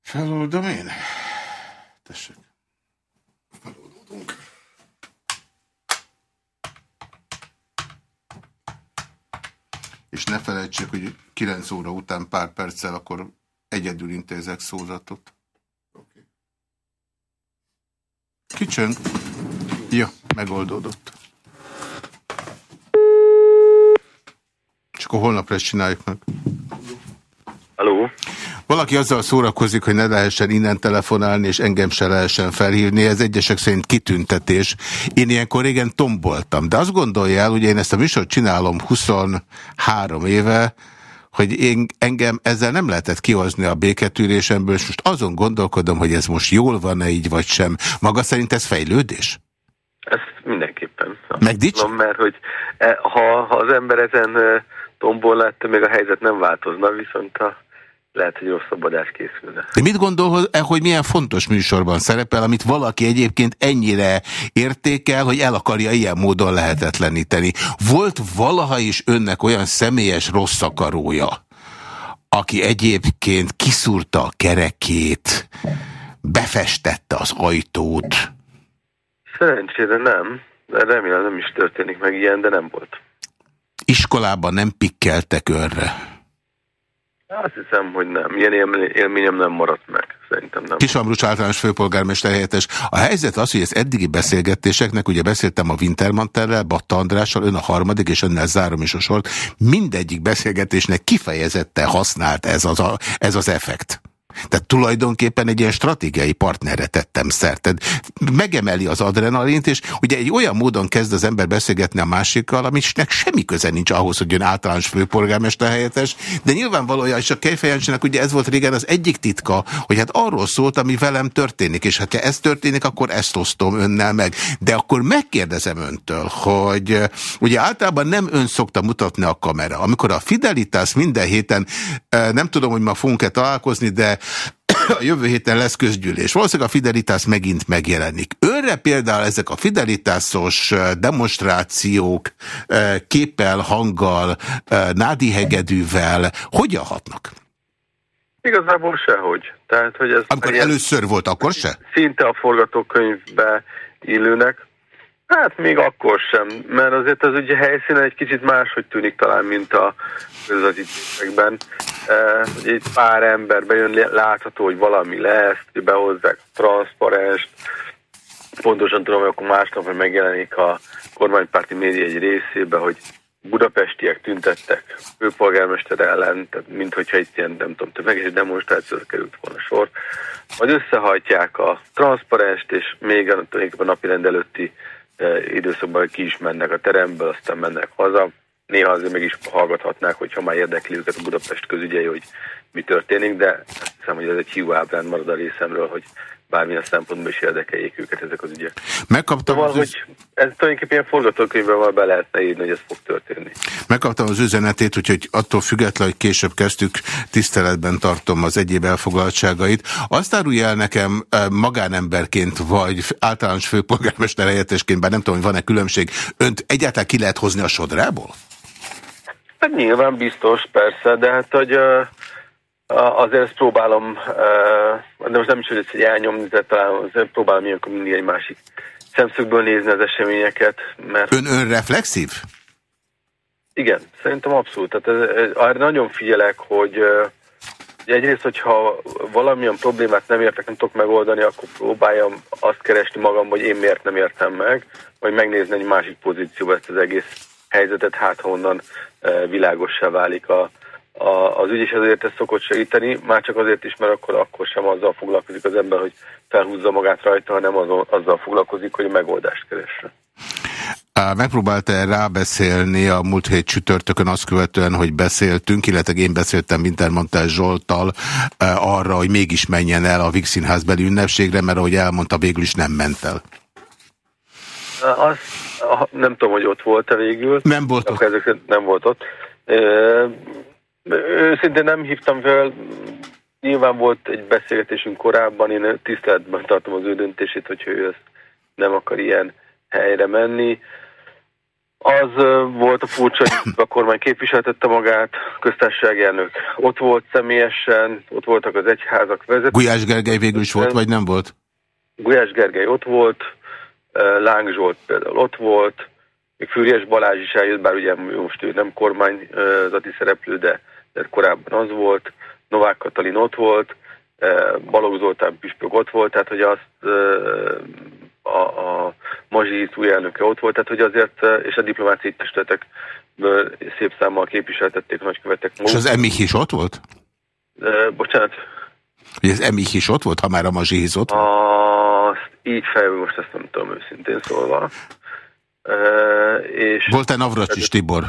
Speaker 1: Feloldom én? Tessék.
Speaker 2: Feloldódunk.
Speaker 1: És ne felejtsék, hogy 9 óra után pár perccel akkor egyedül intézek szózatot.
Speaker 2: Oké.
Speaker 1: Kicsöng. Ja, megoldódott. És akkor holnapra ezt csináljuk meg.
Speaker 6: Haló?
Speaker 1: Valaki azzal szórakozik, hogy ne lehessen innen telefonálni, és engem se lehessen felhívni. Ez egyesek szerint kitüntetés. Én ilyenkor régen tomboltam. De azt gondolja el, ugye én ezt a műsort csinálom 23 éve, hogy én, engem ezzel nem lehetett kihozni a béketűrésemből, és most azon gondolkodom, hogy ez most jól van-e így, vagy sem. Maga szerint ez fejlődés?
Speaker 6: Ez mindenképpen.
Speaker 1: Megdics?
Speaker 6: Tudom, mert hogy e, ha, ha az ember ezen e, tombol látta, még a helyzet nem változna, viszont a, lehet, hogy rosszabb adás készülne.
Speaker 1: De mit gondol, hogy- hogy milyen fontos műsorban szerepel, amit valaki egyébként ennyire értékel, hogy el akarja ilyen módon lehetetleníteni? Volt valaha is önnek olyan személyes rossz akarója, aki egyébként kiszúrta a kerekét, befestette az ajtót,
Speaker 6: Szerencsére nem, remélem nem is történik meg ilyen, de nem volt.
Speaker 1: iskolában nem pikkeltek önre.
Speaker 6: Azt hiszem, hogy nem. Ilyen élmény- élményem nem maradt meg. Szerintem nem.
Speaker 1: Kisambrus általános főpolgármester helyettes. A helyzet az, hogy az eddigi beszélgetéseknek, ugye beszéltem a Wintermanterrel, Batta Andrással, ön a harmadik, és önnel zárom is a sort, mindegyik beszélgetésnek kifejezetten használt ez az, a, ez az effekt. Tehát tulajdonképpen egy ilyen stratégiai partnerre tettem szert. Tehát megemeli az adrenalint, és ugye egy olyan módon kezd az ember beszélgetni a másikkal, aminek semmi köze nincs ahhoz, hogy ön általános főpolgármester helyettes, de nyilvánvalóan, és a Kejfejancsinak ugye ez volt régen az egyik titka, hogy hát arról szólt, ami velem történik, és hát ha ez történik, akkor ezt osztom önnel meg. De akkor megkérdezem öntől, hogy eh, ugye általában nem ön szokta mutatni a kamera. Amikor a Fidelitas minden héten, eh, nem tudom, hogy ma fogunk-e találkozni, de a jövő héten lesz közgyűlés. Valószínűleg a Fidelitas megint megjelenik. Őre például ezek a Fidelitásos demonstrációk képpel, hanggal, nádi hegedűvel hogyan hatnak?
Speaker 6: Igazából sehogy. Tehát, hogy ez
Speaker 1: Amikor először volt, akkor se?
Speaker 6: szinte a forgatókönyvbe illőnek. Hát még akkor sem, mert azért az ugye helyszínen egy kicsit máshogy tűnik talán, mint a közvetítésekben. Uh, ugye egy pár ember bejön, látható, hogy valami lesz, hogy behozzák a transzparenst, pontosan tudom, hogy akkor másnap, hogy megjelenik a kormánypárti média egy részébe, hogy budapestiek tüntettek főpolgármester ellen, tehát mint hogyha itt ilyen, nem tudom, meg egy demonstrációra került volna sor, majd összehajtják a transzparenst, és még a, a napi rendelőtti e, időszakban ki is mennek a teremből, aztán mennek haza. Néha azért meg is hallgathatnák, hogyha már érdekli őket a Budapest közügyei, hogy mi történik, de azt hiszem, hogy ez egy hiú ábrán marad a részemről, hogy bármilyen szempontból is érdekeljék őket ezek az ügyek.
Speaker 1: Megkaptam
Speaker 6: szóval, az hogy ez tulajdonképpen ilyen forgatókönyvben be lehetne írni, hogy ez fog történni.
Speaker 1: Megkaptam az üzenetét, úgyhogy attól függetlenül, hogy később kezdtük, tiszteletben tartom az egyéb elfoglaltságait. Azt árulja el nekem eh, magánemberként, vagy általános főpolgármester helyettesként, bár nem tudom, hogy van-e különbség, önt egyáltalán ki lehet hozni a sodrából?
Speaker 6: Hát nyilván biztos, persze, de hát, hogy uh, azért ezt próbálom, de most nem is, hogy ezt elnyomni, de talán azért próbálom ilyenkor mindig egy másik szemszögből nézni az eseményeket. Mert...
Speaker 1: Ön önreflexív?
Speaker 6: Igen, szerintem abszolút. Tehát ez, ez, arra nagyon figyelek, hogy egyrészt, hogyha valamilyen problémát nem értek, nem tudok megoldani, akkor próbáljam azt keresni magam, hogy én miért nem értem meg, vagy megnézni egy másik pozícióba ezt az egész helyzetet, hát honnan világossá válik a, a, az ügy is azért ezt szokott segíteni, már csak azért is, mert akkor, akkor sem azzal foglalkozik az ember, hogy felhúzza magát rajta, hanem azon, azzal foglalkozik, hogy megoldást keresse.
Speaker 1: Megpróbálta rábeszélni a múlt hét csütörtökön azt követően, hogy beszéltünk, illetve én beszéltem Wintermantel Zsoltal arra, hogy mégis menjen el a Vix Színházbeli ünnepségre, mert ahogy elmondta, végül is nem ment el.
Speaker 6: Azt, nem tudom, hogy ott volt-e végül.
Speaker 1: Nem volt ott.
Speaker 6: Nem volt ott. Őszintén nem hívtam fel, nyilván volt egy beszélgetésünk korábban, én tiszteletben tartom az ő döntését, hogyha ő ezt nem akar ilyen helyre menni. Az volt a furcsa, hogy a kormány képviseltette magát, köztársasági elnök ott volt személyesen, ott voltak az egyházak vezetők.
Speaker 1: Gulyás Gergely végül is volt, vagy nem volt?
Speaker 6: Gulyás Gergely ott volt, Láng Zsolt például ott volt, még Fűrjes Balázs is eljött, bár ugye most ő nem kormányzati szereplő, de de korábban az volt, Novák Katalin ott volt, Balogh Zoltán Püspök ott volt, tehát hogy azt a, a Mazsi új elnöke ott volt, tehát hogy azért, és a diplomáciai testületekből szép számmal képviseltették a nagykövetek.
Speaker 1: És az Emich is ott volt?
Speaker 6: Bocsánat?
Speaker 1: Hogy az Emich is ott volt, ha már a Mazsi ott volt?
Speaker 6: Azt így fejből most ezt nem tudom őszintén szólva. E, és
Speaker 1: Volt-e Navracsis Tibor?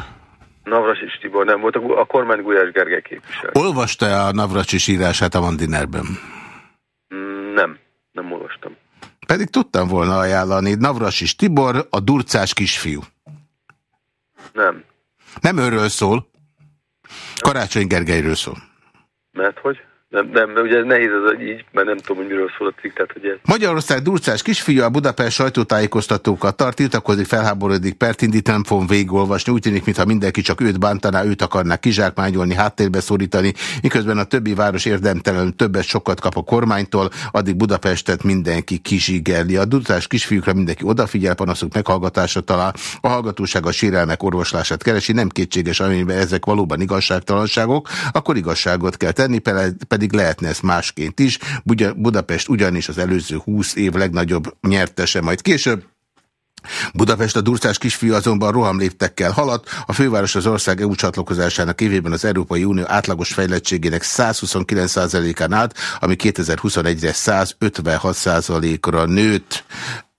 Speaker 6: Navracsis Tibor nem volt, a kormány Gulyás Gergely képviselő.
Speaker 1: Olvasta-e a Navracsis írását a Mandinerben?
Speaker 6: Mm, nem, nem olvastam.
Speaker 1: Pedig tudtam volna ajánlani. Navracsis Tibor, a durcás kisfiú.
Speaker 6: Nem.
Speaker 1: Nem őről szól. Karácsony Gergelyről szól.
Speaker 6: Mert hogy? Nem, nem, ugye ez nehéz az így, mert nem tudom, hogy miről szól a cikk. Tehát, hogy ez...
Speaker 1: Magyarország durcás kisfiú a Budapest sajtótájékoztatókat tart, tiltakozik, felháborodik, pert indít, nem fogom végigolvasni. Úgy tűnik, mintha mindenki csak őt bántaná, őt akarná kizsákmányolni, háttérbe szorítani, miközben a többi város érdemtelen többet sokat kap a kormánytól, addig Budapestet mindenki kizsigerli. A durcás kisfiúkra mindenki odafigyel, panaszok meghallgatása talál, a hallgatóság a sérelmek orvoslását keresi, nem kétséges, amiben ezek valóban igazságtalanságok, akkor igazságot kell tenni, pedig lehetne ez másként is. Budapest ugyanis az előző 20 év legnagyobb nyertese, majd később Budapest a durcás kisfiú azonban rohamléptekkel haladt, a főváros az ország EU csatlakozásának évében az Európai Unió átlagos fejlettségének 129%-án állt, ami 2021-re 156%-ra nőtt.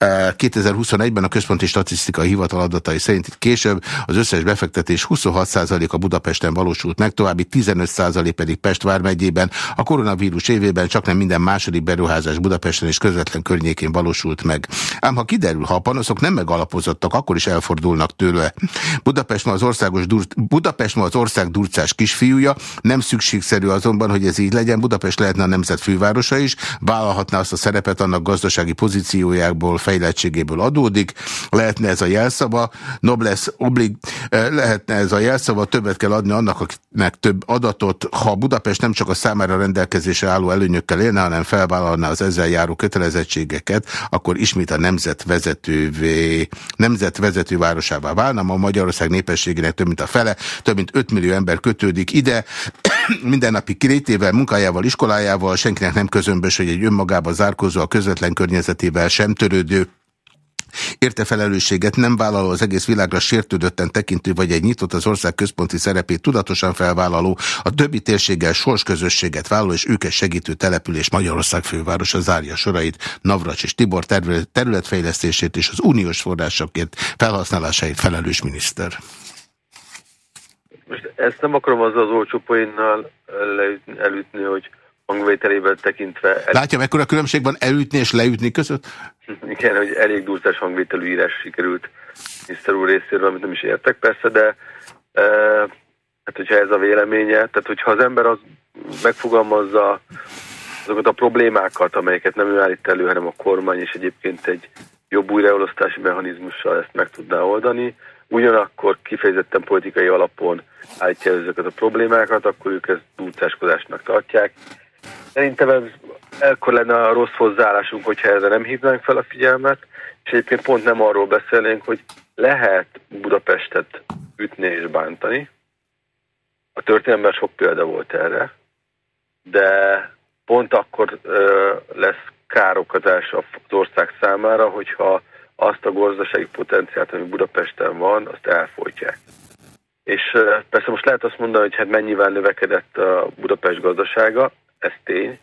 Speaker 1: 2021-ben a Központi Statisztikai Hivatal adatai szerint később az összes befektetés 26% a Budapesten valósult meg, további 15% pedig Pest vármegyében. A koronavírus évében csak nem minden második beruházás Budapesten és közvetlen környékén valósult meg. Ám ha kiderül, ha a panaszok nem megalapozottak, akkor is elfordulnak tőle. Budapest ma az, országos dur Budapest ma az ország durcás kisfiúja, nem szükségszerű azonban, hogy ez így legyen. Budapest lehetne a nemzet fővárosa is, vállalhatná azt a szerepet annak gazdasági pozíciójából, fejlettségéből adódik. Lehetne ez a jelszava, noblesse oblig, lehetne ez a jelszava, többet kell adni annak, akinek több adatot, ha Budapest nem csak a számára rendelkezésre álló előnyökkel élne, hanem felvállalná az ezzel járó kötelezettségeket, akkor ismét a nemzetvezetővé, nemzetvezető városává válna. Ma Magyarország népességének több mint a fele, több mint 5 millió ember kötődik ide, mindennapi kilétével, munkájával, iskolájával, senkinek nem közömbös, hogy egy önmagába zárkózó a közvetlen környezetével sem törődő, Érte felelősséget nem vállaló az egész világra sértődötten tekintő, vagy egy nyitott az ország központi szerepét tudatosan felvállaló, a többi térséggel sorsközösséget vállaló és őket segítő település Magyarország fővárosa zárja sorait, Navracs és Tibor területfejlesztését és az uniós forrásokért felhasználásáért felelős miniszter.
Speaker 6: Most ezt nem akarom azzal az olcsó poénnal elütni, hogy hangvételében tekintve...
Speaker 1: Látja, mekkora különbség van elütni és leütni között?
Speaker 6: Igen, hogy elég durcás hangvételű írás sikerült miniszter úr részéről, amit nem is értek persze, de e, hát hogyha ez a véleménye, tehát hogyha az ember az megfogalmazza azokat a problémákat, amelyeket nem ő állít elő, hanem a kormány, és egyébként egy jobb újraelosztási mechanizmussal ezt meg tudná oldani, ugyanakkor kifejezetten politikai alapon állítja ezeket a problémákat, akkor ők ezt dúcáskodásnak tartják. Szerintem ez ekkor lenne a rossz hozzáállásunk, hogyha erre nem hívnánk fel a figyelmet, és egyébként pont nem arról beszélnénk, hogy lehet Budapestet ütni és bántani. A történelemben sok példa volt erre, de pont akkor ö, lesz károkatás az ország számára, hogyha azt a gazdasági potenciált, ami Budapesten van, azt elfolytják. És persze most lehet azt mondani, hogy hát mennyivel növekedett a Budapest gazdasága, ez tény,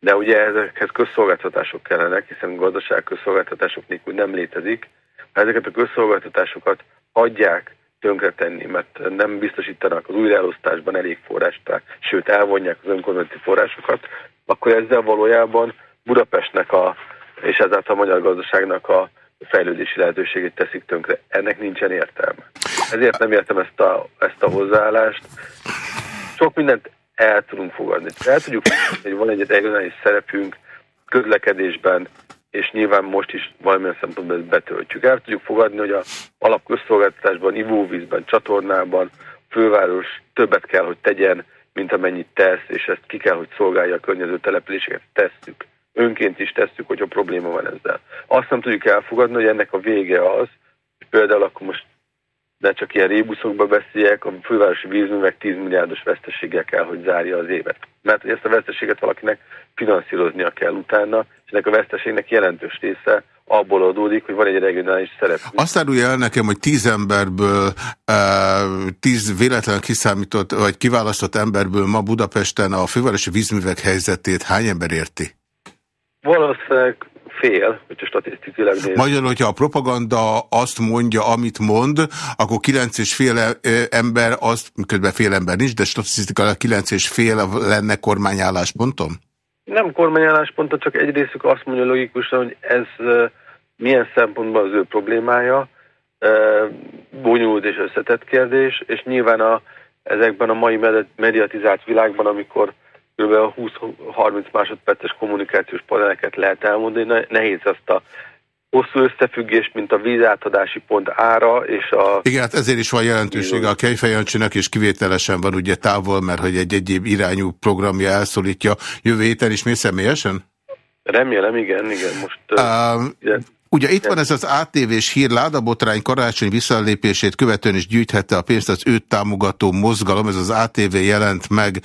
Speaker 6: de ugye ezekhez közszolgáltatások kellenek, hiszen gazdaság közszolgáltatások nélkül nem létezik. Ha ezeket a közszolgáltatásokat hagyják tönkretenni, mert nem biztosítanak az újraelosztásban elég forrást, sőt elvonják az önkormányzati forrásokat, akkor ezzel valójában Budapestnek a, és ezáltal a magyar gazdaságnak a fejlődési lehetőségét teszik tönkre. Ennek nincsen értelme. Ezért nem értem ezt a, ezt a hozzáállást. Sok mindent el tudunk fogadni. El tudjuk hogy van egy regionális szerepünk közlekedésben, és nyilván most is valamilyen szempontból ezt betöltjük. El tudjuk fogadni, hogy a alapközszolgáltatásban, ivóvízben, csatornában főváros többet kell, hogy tegyen, mint amennyit tesz, és ezt ki kell, hogy szolgálja a környező településeket, tesszük. Önként is tesszük, hogyha probléma van ezzel. Azt nem tudjuk elfogadni, hogy ennek a vége az, hogy például akkor most de csak ilyen rébuszokba beszéljek, a fővárosi vízművek 10 milliárdos veszteséggel kell, hogy zárja az évet. Mert ezt a veszteséget valakinek finanszíroznia kell utána, és ennek a veszteségnek jelentős része abból adódik, hogy van egy regionális szerep.
Speaker 1: Azt árulja el nekem, hogy tíz emberből, tíz véletlen kiszámított, vagy kiválasztott emberből ma Budapesten a fővárosi vízművek helyzetét hány ember érti?
Speaker 6: Valószínűleg fél, hogyha statisztikailag nézve.
Speaker 1: Magyarul, hogyha a propaganda azt mondja, amit mond, akkor kilenc és fél ember, azt, miközben fél ember nincs, de statisztikailag kilenc és fél lenne kormányálláspontom?
Speaker 6: Nem kormányállásponton, csak egy részük azt mondja logikusan, hogy ez milyen szempontból az ő problémája, bonyolult és összetett kérdés, és nyilván a, ezekben a mai mediatizált világban, amikor kb. 20-30 másodperces kommunikációs paneleket lehet elmondani, nehéz azt a hosszú összefüggés, mint a vízátadási pont ára, és a...
Speaker 1: Igen, hát ezért is van jelentősége a Kejfejancsinak, és kivételesen van ugye távol, mert hogy egy egyéb irányú programja elszólítja. Jövő héten is mész személyesen?
Speaker 6: Remélem, igen, igen. Most,
Speaker 1: uh, igen. Ugye itt van ez az ATV-s hír, Ládabotrány karácsony visszalépését követően is gyűjthette a pénzt az őt támogató mozgalom, ez az ATV jelent meg.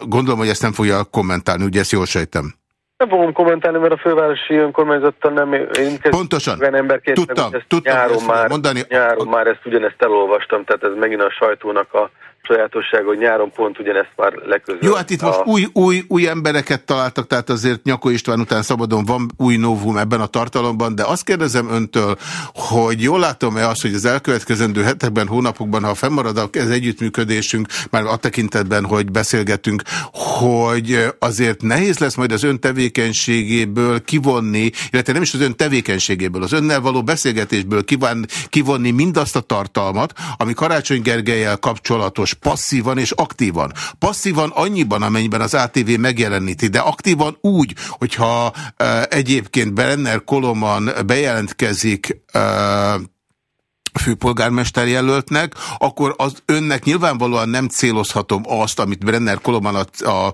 Speaker 1: Gondolom, hogy ezt nem fogja kommentálni, ugye ezt jól sejtem.
Speaker 6: Nem fogom kommentálni, mert a fővárosi önkormányzattal nem én
Speaker 1: Pontosan.
Speaker 6: Emberként,
Speaker 1: tudtam, tudtam,
Speaker 6: nyáron, már, mondani. nyáron már ezt ugyanezt elolvastam, tehát ez megint a sajtónak a sajátosság, hogy nyáron pont ugyanezt már leközölt.
Speaker 1: Jó, hát itt a... most új, új, új embereket találtak, tehát azért Nyakó István után szabadon van új novum ebben a tartalomban, de azt kérdezem öntől, hogy jól látom-e azt, hogy az elkövetkezendő hetekben, hónapokban, ha fennmarad az együttműködésünk, már a tekintetben, hogy beszélgetünk, hogy azért nehéz lesz majd az ön tevékenységéből kivonni, illetve nem is az ön tevékenységéből, az önnel való beszélgetésből kivonni, kivonni mindazt a tartalmat, ami Karácsony Gergelyel kapcsolatos passzívan és aktívan. Passzívan annyiban, amennyiben az ATV megjeleníti, de aktívan úgy, hogyha uh, egyébként Brenner Koloman bejelentkezik uh, főpolgármester jelöltnek, akkor az önnek nyilvánvalóan nem célozhatom azt, amit Brenner Koloman a, a,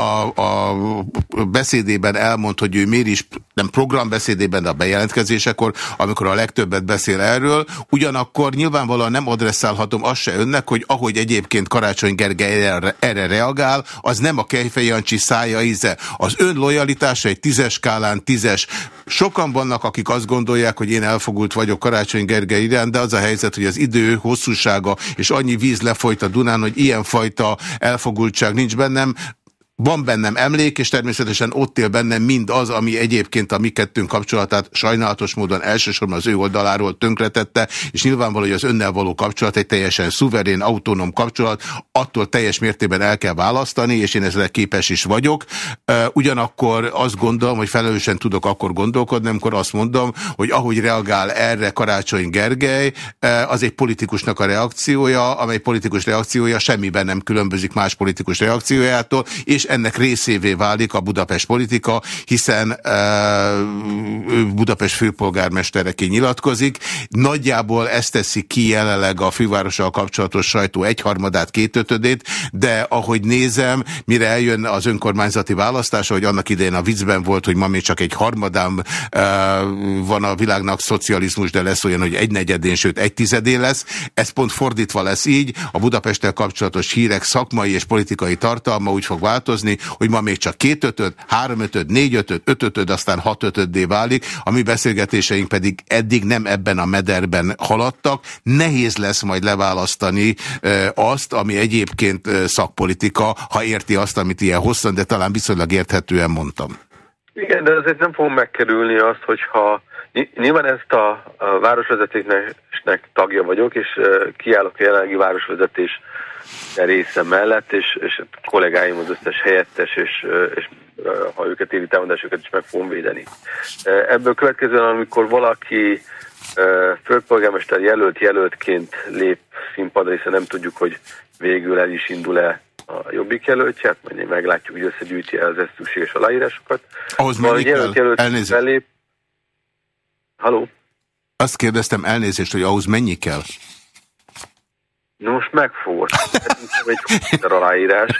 Speaker 1: a, a beszédében elmond, hogy ő miért is, nem programbeszédében, de a bejelentkezésekor, amikor a legtöbbet beszél erről, ugyanakkor nyilvánvalóan nem adresszálhatom azt se önnek, hogy ahogy egyébként Karácsony Gergely erre, erre reagál, az nem a Kejfej Jancsi szája íze. Az ön lojalitása egy tízes skálán tízes. Sokan vannak, akik azt gondolják, hogy én elfogult vagyok Karácsony Gergely irán, de az a helyzet, hogy az idő hosszúsága és annyi víz lefolyt a Dunán, hogy ilyenfajta elfogultság nincs bennem. Van bennem emlék, és természetesen ott él bennem mind az, ami egyébként a mi kettőnk kapcsolatát sajnálatos módon elsősorban az ő oldaláról tönkretette, és nyilvánvaló, hogy az önnel való kapcsolat egy teljesen szuverén, autonóm kapcsolat, attól teljes mértékben el kell választani, és én ezzel képes is vagyok. Ugyanakkor azt gondolom, hogy felelősen tudok akkor gondolkodni, amikor azt mondom, hogy ahogy reagál erre Karácsony Gergely, az egy politikusnak a reakciója, amely politikus reakciója semmiben nem különbözik más politikus reakciójától, és és ennek részévé válik a Budapest politika, hiszen uh, Budapest főpolgármestereké nyilatkozik. Nagyjából ezt teszi ki jelenleg a fővárossal kapcsolatos sajtó egyharmadát, kétötödét, de ahogy nézem, mire eljön az önkormányzati választás, hogy annak idején a viccben volt, hogy ma még csak egy harmadám uh, van a világnak szocializmus, de lesz olyan, hogy egy negyedén, sőt egy tizedén lesz. Ez pont fordítva lesz így. A Budapesttel kapcsolatos hírek szakmai és politikai tartalma úgy fog változni, változni, hogy ma még csak két ötöd, három ötöd, négy ötöd, öt ötöd, aztán hat ötöddé válik, a mi beszélgetéseink pedig eddig nem ebben a mederben haladtak. Nehéz lesz majd leválasztani azt, ami egyébként szakpolitika, ha érti azt, amit ilyen hosszan, de talán viszonylag érthetően mondtam.
Speaker 6: Igen, de azért nem fogom megkerülni azt, hogyha nyilván ezt a, a városvezetésnek tagja vagyok, és kiállok a jelenlegi városvezetés része mellett, és, és a kollégáim az összes helyettes, és, és ha őket éri támadásokat is meg fogom védeni. Ebből következően, amikor valaki főpolgármester jelölt jelöltként lép színpadra, hiszen nem tudjuk, hogy végül el is indul-e a jobbik jelöltje, hát majd meglátjuk, hogy összegyűjti az ezt szükséges aláírásokat.
Speaker 1: Ahhoz mennyi kell? Jelölt elnézést. Belép...
Speaker 6: Haló?
Speaker 1: Azt kérdeztem elnézést, hogy ahhoz mennyi kell?
Speaker 6: No, most megfogod. egy aláírás.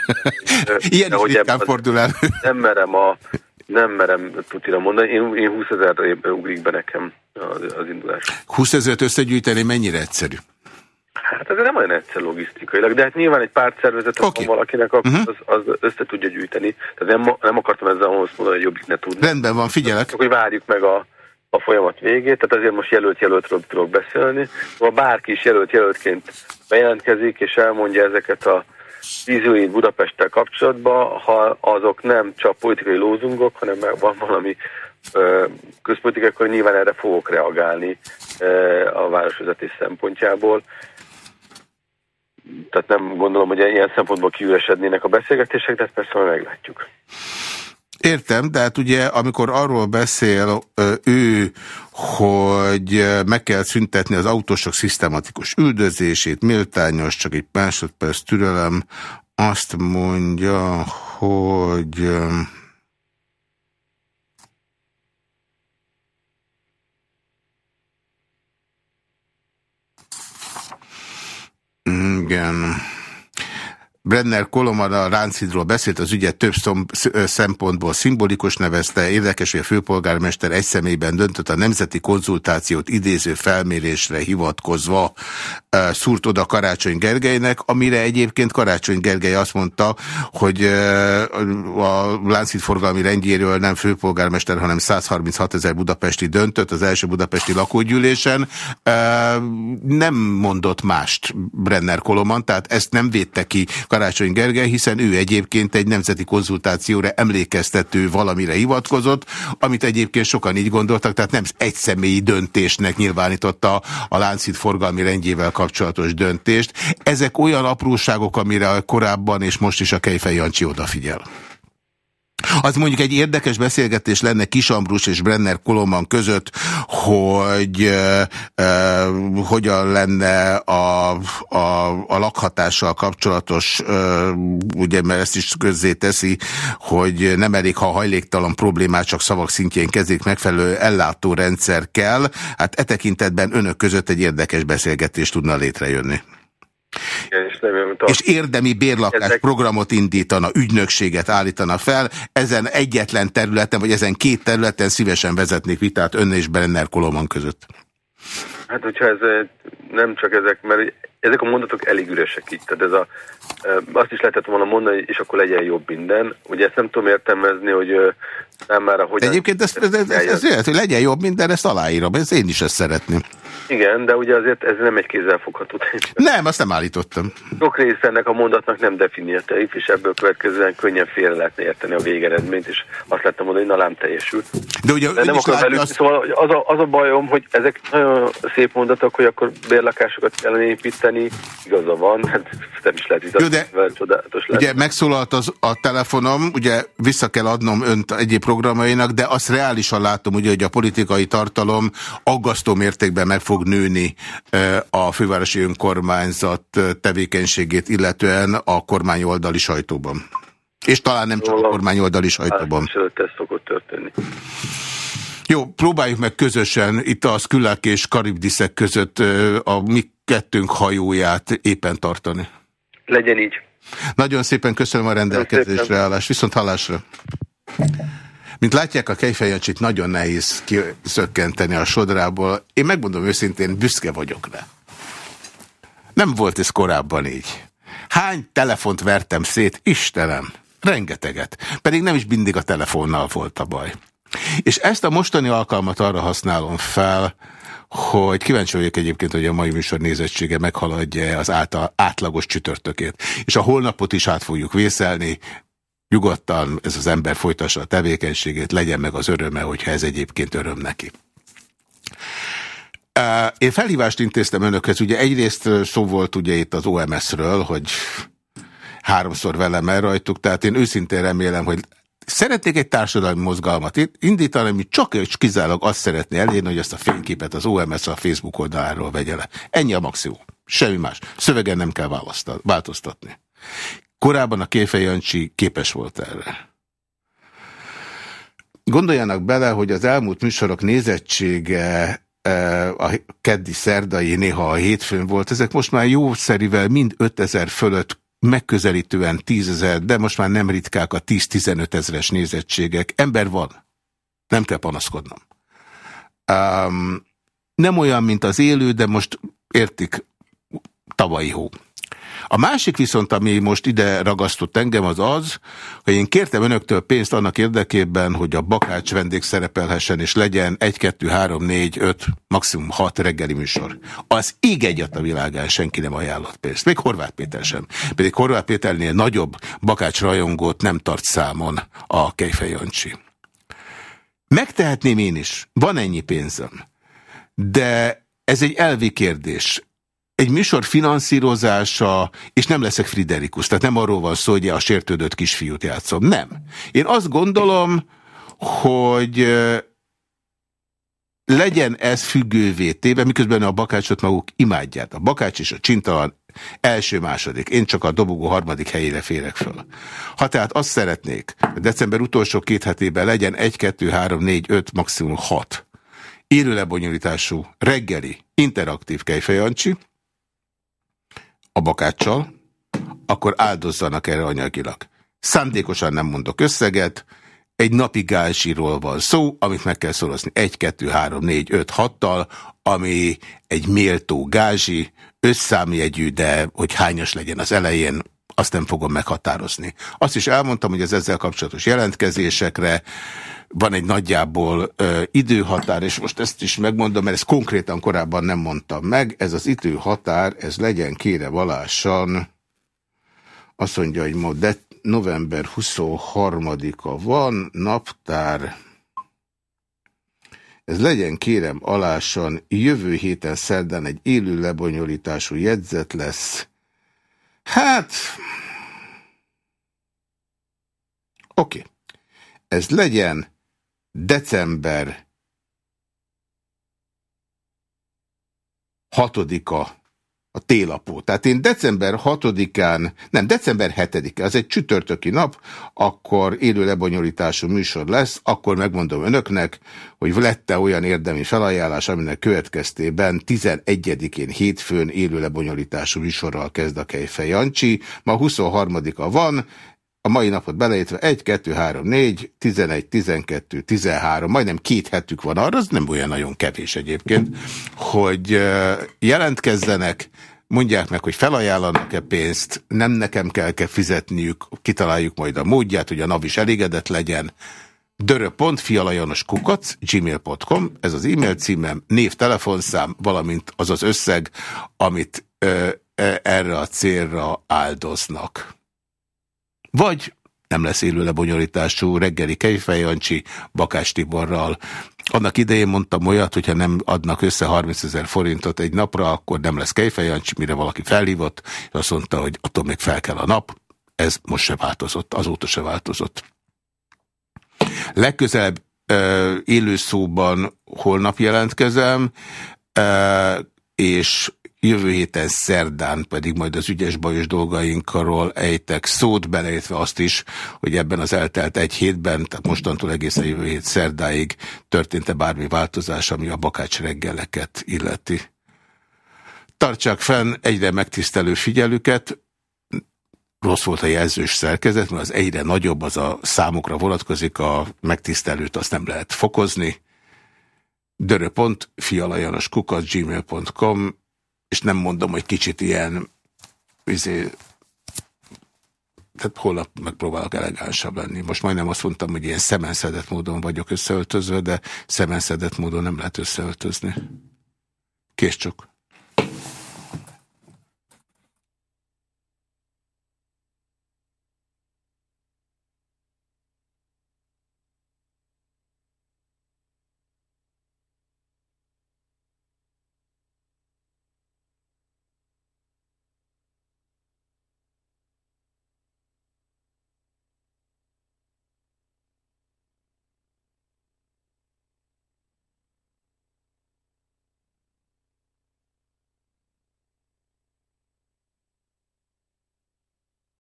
Speaker 1: Ilyen is ritkán fordul el.
Speaker 6: Nem merem a nem merem tutira mondani. Én, én 20 ezer ugrik be nekem az, az indulás.
Speaker 1: 20 ezeret összegyűjteni mennyire egyszerű?
Speaker 6: Hát ez nem olyan egyszer logisztikailag, de hát nyilván egy párt szervezet, okay. van valakinek, uh mhm. -huh. az, az össze tudja gyűjteni. Tehát nem, nem akartam ezzel ahhoz mondani, hogy jobbik ne tudni.
Speaker 1: Rendben van, figyelek.
Speaker 6: Csak, hogy várjuk meg a, a folyamat végét, tehát azért most jelölt-jelöltről tudok beszélni. Ha bárki is jelölt-jelöltként bejelentkezik, és elmondja ezeket a vízióit Budapesttel kapcsolatban, ha azok nem csak politikai lózungok, hanem van valami közpolitikai, akkor nyilván erre fogok reagálni a városvezetés szempontjából. Tehát nem gondolom, hogy ilyen szempontból kiüresednének a beszélgetések, de persze meglátjuk.
Speaker 1: Értem, de hát ugye amikor arról beszél ő, hogy meg kell szüntetni az autósok szisztematikus üldözését, méltányos, csak egy másodperc türelem, azt mondja, hogy... Igen. Brenner Koloman a Lánchidról beszélt, az ügyet több szempontból szimbolikus nevezte, érdekes, hogy a főpolgármester egy személyben döntött a nemzeti konzultációt idéző felmérésre hivatkozva szúrt oda Karácsony Gergelynek, amire egyébként Karácsony Gergely azt mondta, hogy a Lánchid forgalmi rendjéről nem főpolgármester, hanem 136 ezer budapesti döntött az első budapesti lakógyűlésen. Nem mondott mást Brenner Koloman, tehát ezt nem védte ki Karácsony Gergely, hiszen ő egyébként egy nemzeti konzultációra emlékeztető valamire hivatkozott, amit egyébként sokan így gondoltak, tehát nem egy személyi döntésnek nyilvánította a Láncid forgalmi rendjével kapcsolatos döntést. Ezek olyan apróságok, amire korábban és most is a Kejfej Jancsi odafigyel. Az mondjuk egy érdekes beszélgetés lenne Kisambrus és Brenner Koloman között, hogy e, e, hogyan lenne a, a, a lakhatással kapcsolatos, e, ugye mert ezt is közzé teszi, hogy nem elég, ha hajléktalan problémát csak szavak szintjén kezdik, megfelelő ellátórendszer kell. Hát e tekintetben önök között egy érdekes beszélgetés tudna létrejönni.
Speaker 6: Igen, és, nem,
Speaker 1: és érdemi bérlakás ezek... programot indítana, ügynökséget állítana fel, ezen egyetlen területen, vagy ezen két területen szívesen vezetnék vitát ön és Brenner Koloman között.
Speaker 6: Hát, hogyha ez eh, nem csak ezek, mert ezek a mondatok elég üresek itt. Tehát ez a, eh, azt is lehetett volna mondani, és akkor legyen jobb minden. Ugye ezt nem tudom értelmezni, hogy eh, nem már a hogyan...
Speaker 1: Egyébként ez, ez, ez, ez, ez, hogy legyen jobb minden, ezt aláírom, ez én is ezt szeretném.
Speaker 6: Igen, de ugye azért ez nem egy kézzelfogható
Speaker 1: teljesen. Nem, azt nem állítottam.
Speaker 6: Sok része ennek a mondatnak nem definiáltaik, és ebből következően könnyen félre lehetne érteni a végeredményt, és azt lettem mondani, hogy na lám teljesül.
Speaker 1: De ugye
Speaker 6: de nem akar velük, azt... szóval az a, az a bajom, hogy ezek nagyon szép mondatok, hogy akkor bérlakásokat kellene építeni, igaza van, hát nem is lehet
Speaker 1: Jó, de csodálatos Ugye megszólalt az, a telefonom, ugye vissza kell adnom önt egyéb programainak, de azt reálisan látom, ugye, hogy a politikai tartalom aggasztó mértékben meg fog fog nőni a fővárosi önkormányzat tevékenységét, illetően a kormányoldali sajtóban. És talán nem csak a kormányoldali sajtóban.
Speaker 6: Hát, ez szokott történni.
Speaker 1: Jó, próbáljuk meg közösen itt a Skülák és Karibdiszek között a mi kettőnk hajóját éppen tartani.
Speaker 6: Legyen így.
Speaker 1: Nagyon szépen köszönöm a rendelkezésre állást. Viszont hallásra. Mint látják, a kejfejancsit nagyon nehéz kiszökkenteni a sodrából. Én megmondom őszintén, büszke vagyok rá. Nem volt ez korábban így. Hány telefont vertem szét, Istenem, rengeteget. Pedig nem is mindig a telefonnal volt a baj. És ezt a mostani alkalmat arra használom fel, hogy kíváncsi vagyok egyébként, hogy a mai műsor nézettsége meghaladja az által, átlagos csütörtökét. És a holnapot is át fogjuk vészelni, nyugodtan ez az ember folytassa a tevékenységét, legyen meg az öröme, hogyha ez egyébként öröm neki. Én felhívást intéztem önökhez, ugye egyrészt szó volt ugye itt az OMS-ről, hogy háromszor velem elrajtuk, tehát én őszintén remélem, hogy szeretnék egy társadalmi mozgalmat indítani, ami csak és kizárólag azt szeretné elérni, hogy ezt a fényképet az OMS a Facebook oldaláról vegye le. Ennyi a maximum. Semmi más. Szövegen nem kell változtatni. Korábban a Kéfej Jancsi képes volt erre. Gondoljanak bele, hogy az elmúlt műsorok nézettsége e, a keddi szerdai, néha a hétfőn volt, ezek most már jószerivel mind 5000 fölött megközelítően 10 ezer, de most már nem ritkák a 10-15 ezeres nézettségek. Ember van. Nem kell panaszkodnom. Um, nem olyan, mint az élő, de most értik tavalyi hó. A másik viszont, ami most ide ragasztott engem, az az, hogy én kértem önöktől pénzt annak érdekében, hogy a Bakács vendég szerepelhessen, és legyen 1, 2, 3, 4, 5, maximum 6 reggeli műsor. Az ég egyat a világán senki nem ajánlott pénzt. Még Horváth Péter sem. Pedig Horváth Péternél nagyobb Bakács rajongót nem tart számon a Kejfej Jancsi. Megtehetném én is. Van ennyi pénzem. De ez egy elvi kérdés egy műsor finanszírozása, és nem leszek Friderikus, tehát nem arról van szó, hogy a sértődött kisfiút játszom. Nem. Én azt gondolom, hogy legyen ez függővé téve, miközben a bakácsot maguk imádják. A bakács és a csintalan első-második. Én csak a dobogó harmadik helyére férek föl. Ha tehát azt szeretnék, hogy december utolsó két hetében legyen 1, 2, 3, 4, 5, maximum 6 élőlebonyolítású reggeli interaktív kejfejancsi, a bakáccsal, akkor áldozzanak erre anyagilag. Szándékosan nem mondok összeget, egy napi gázsiról van szó, amit meg kell szorozni 1, 2, 3, 4, 5, 6-tal, ami egy méltó gázsi, összámjegyű, de hogy hányas legyen az elején, azt nem fogom meghatározni. Azt is elmondtam, hogy az ezzel kapcsolatos jelentkezésekre van egy nagyjából ö, időhatár, és most ezt is megmondom, mert ezt konkrétan korábban nem mondtam meg, ez az időhatár, ez legyen kére valásan Azt mondja, hogy ma de november 23-a van, naptár. Ez legyen kérem alásan, jövő héten szerdán egy élő lebonyolítású jegyzet lesz. Hát... Oké. Okay. Ez legyen december 6-a a télapó. Tehát én december 6-án, nem, december 7-e, az egy csütörtöki nap, akkor élő lebonyolítású műsor lesz, akkor megmondom önöknek, hogy lette olyan érdemi felajánlás, aminek következtében 11-én hétfőn élő lebonyolítású műsorral kezd a Kejfej Jancsi. Ma 23-a van, a mai napot beleértve 1, 2, 3, 4, 11, 12, 13, majdnem két hetük van arra, az nem olyan nagyon kevés egyébként, hogy jelentkezzenek, mondják meg, hogy felajánlanak-e pénzt, nem nekem kell -e fizetniük, kitaláljuk majd a módját, hogy a NAV is elégedett legyen. kukac, gmail.com, ez az e-mail címem, név, telefonszám, valamint az az összeg, amit ö, erre a célra áldoznak. Vagy nem lesz élő lebonyolítású reggeli Kejfejancsi Bakás Tiborral. Annak idején mondtam olyat, hogyha nem adnak össze 30 ezer forintot egy napra, akkor nem lesz Kejfejancsi, mire valaki felhívott, és azt mondta, hogy attól még fel kell a nap. Ez most se változott, azóta se változott. Legközelebb élő szóban holnap jelentkezem, és Jövő héten szerdán pedig majd az ügyes bajos dolgainkról ejtek szót, beleértve azt is, hogy ebben az eltelt egy hétben, tehát mostantól egészen jövő hét szerdáig történt-e bármi változás, ami a bakács reggeleket illeti. Tartsák fenn egyre megtisztelő figyelüket, rossz volt a jelzős szerkezet, mert az egyre nagyobb, az a számukra vonatkozik, a megtisztelőt azt nem lehet fokozni. dörö.fialajanoskukat gmail.com és nem mondom, hogy kicsit ilyen izé, tehát holnap megpróbálok elegánsabb lenni. Most majdnem azt mondtam, hogy ilyen szemenszedett módon vagyok összeöltözve, de szemenszedett módon nem lehet összeöltözni. Kész csak.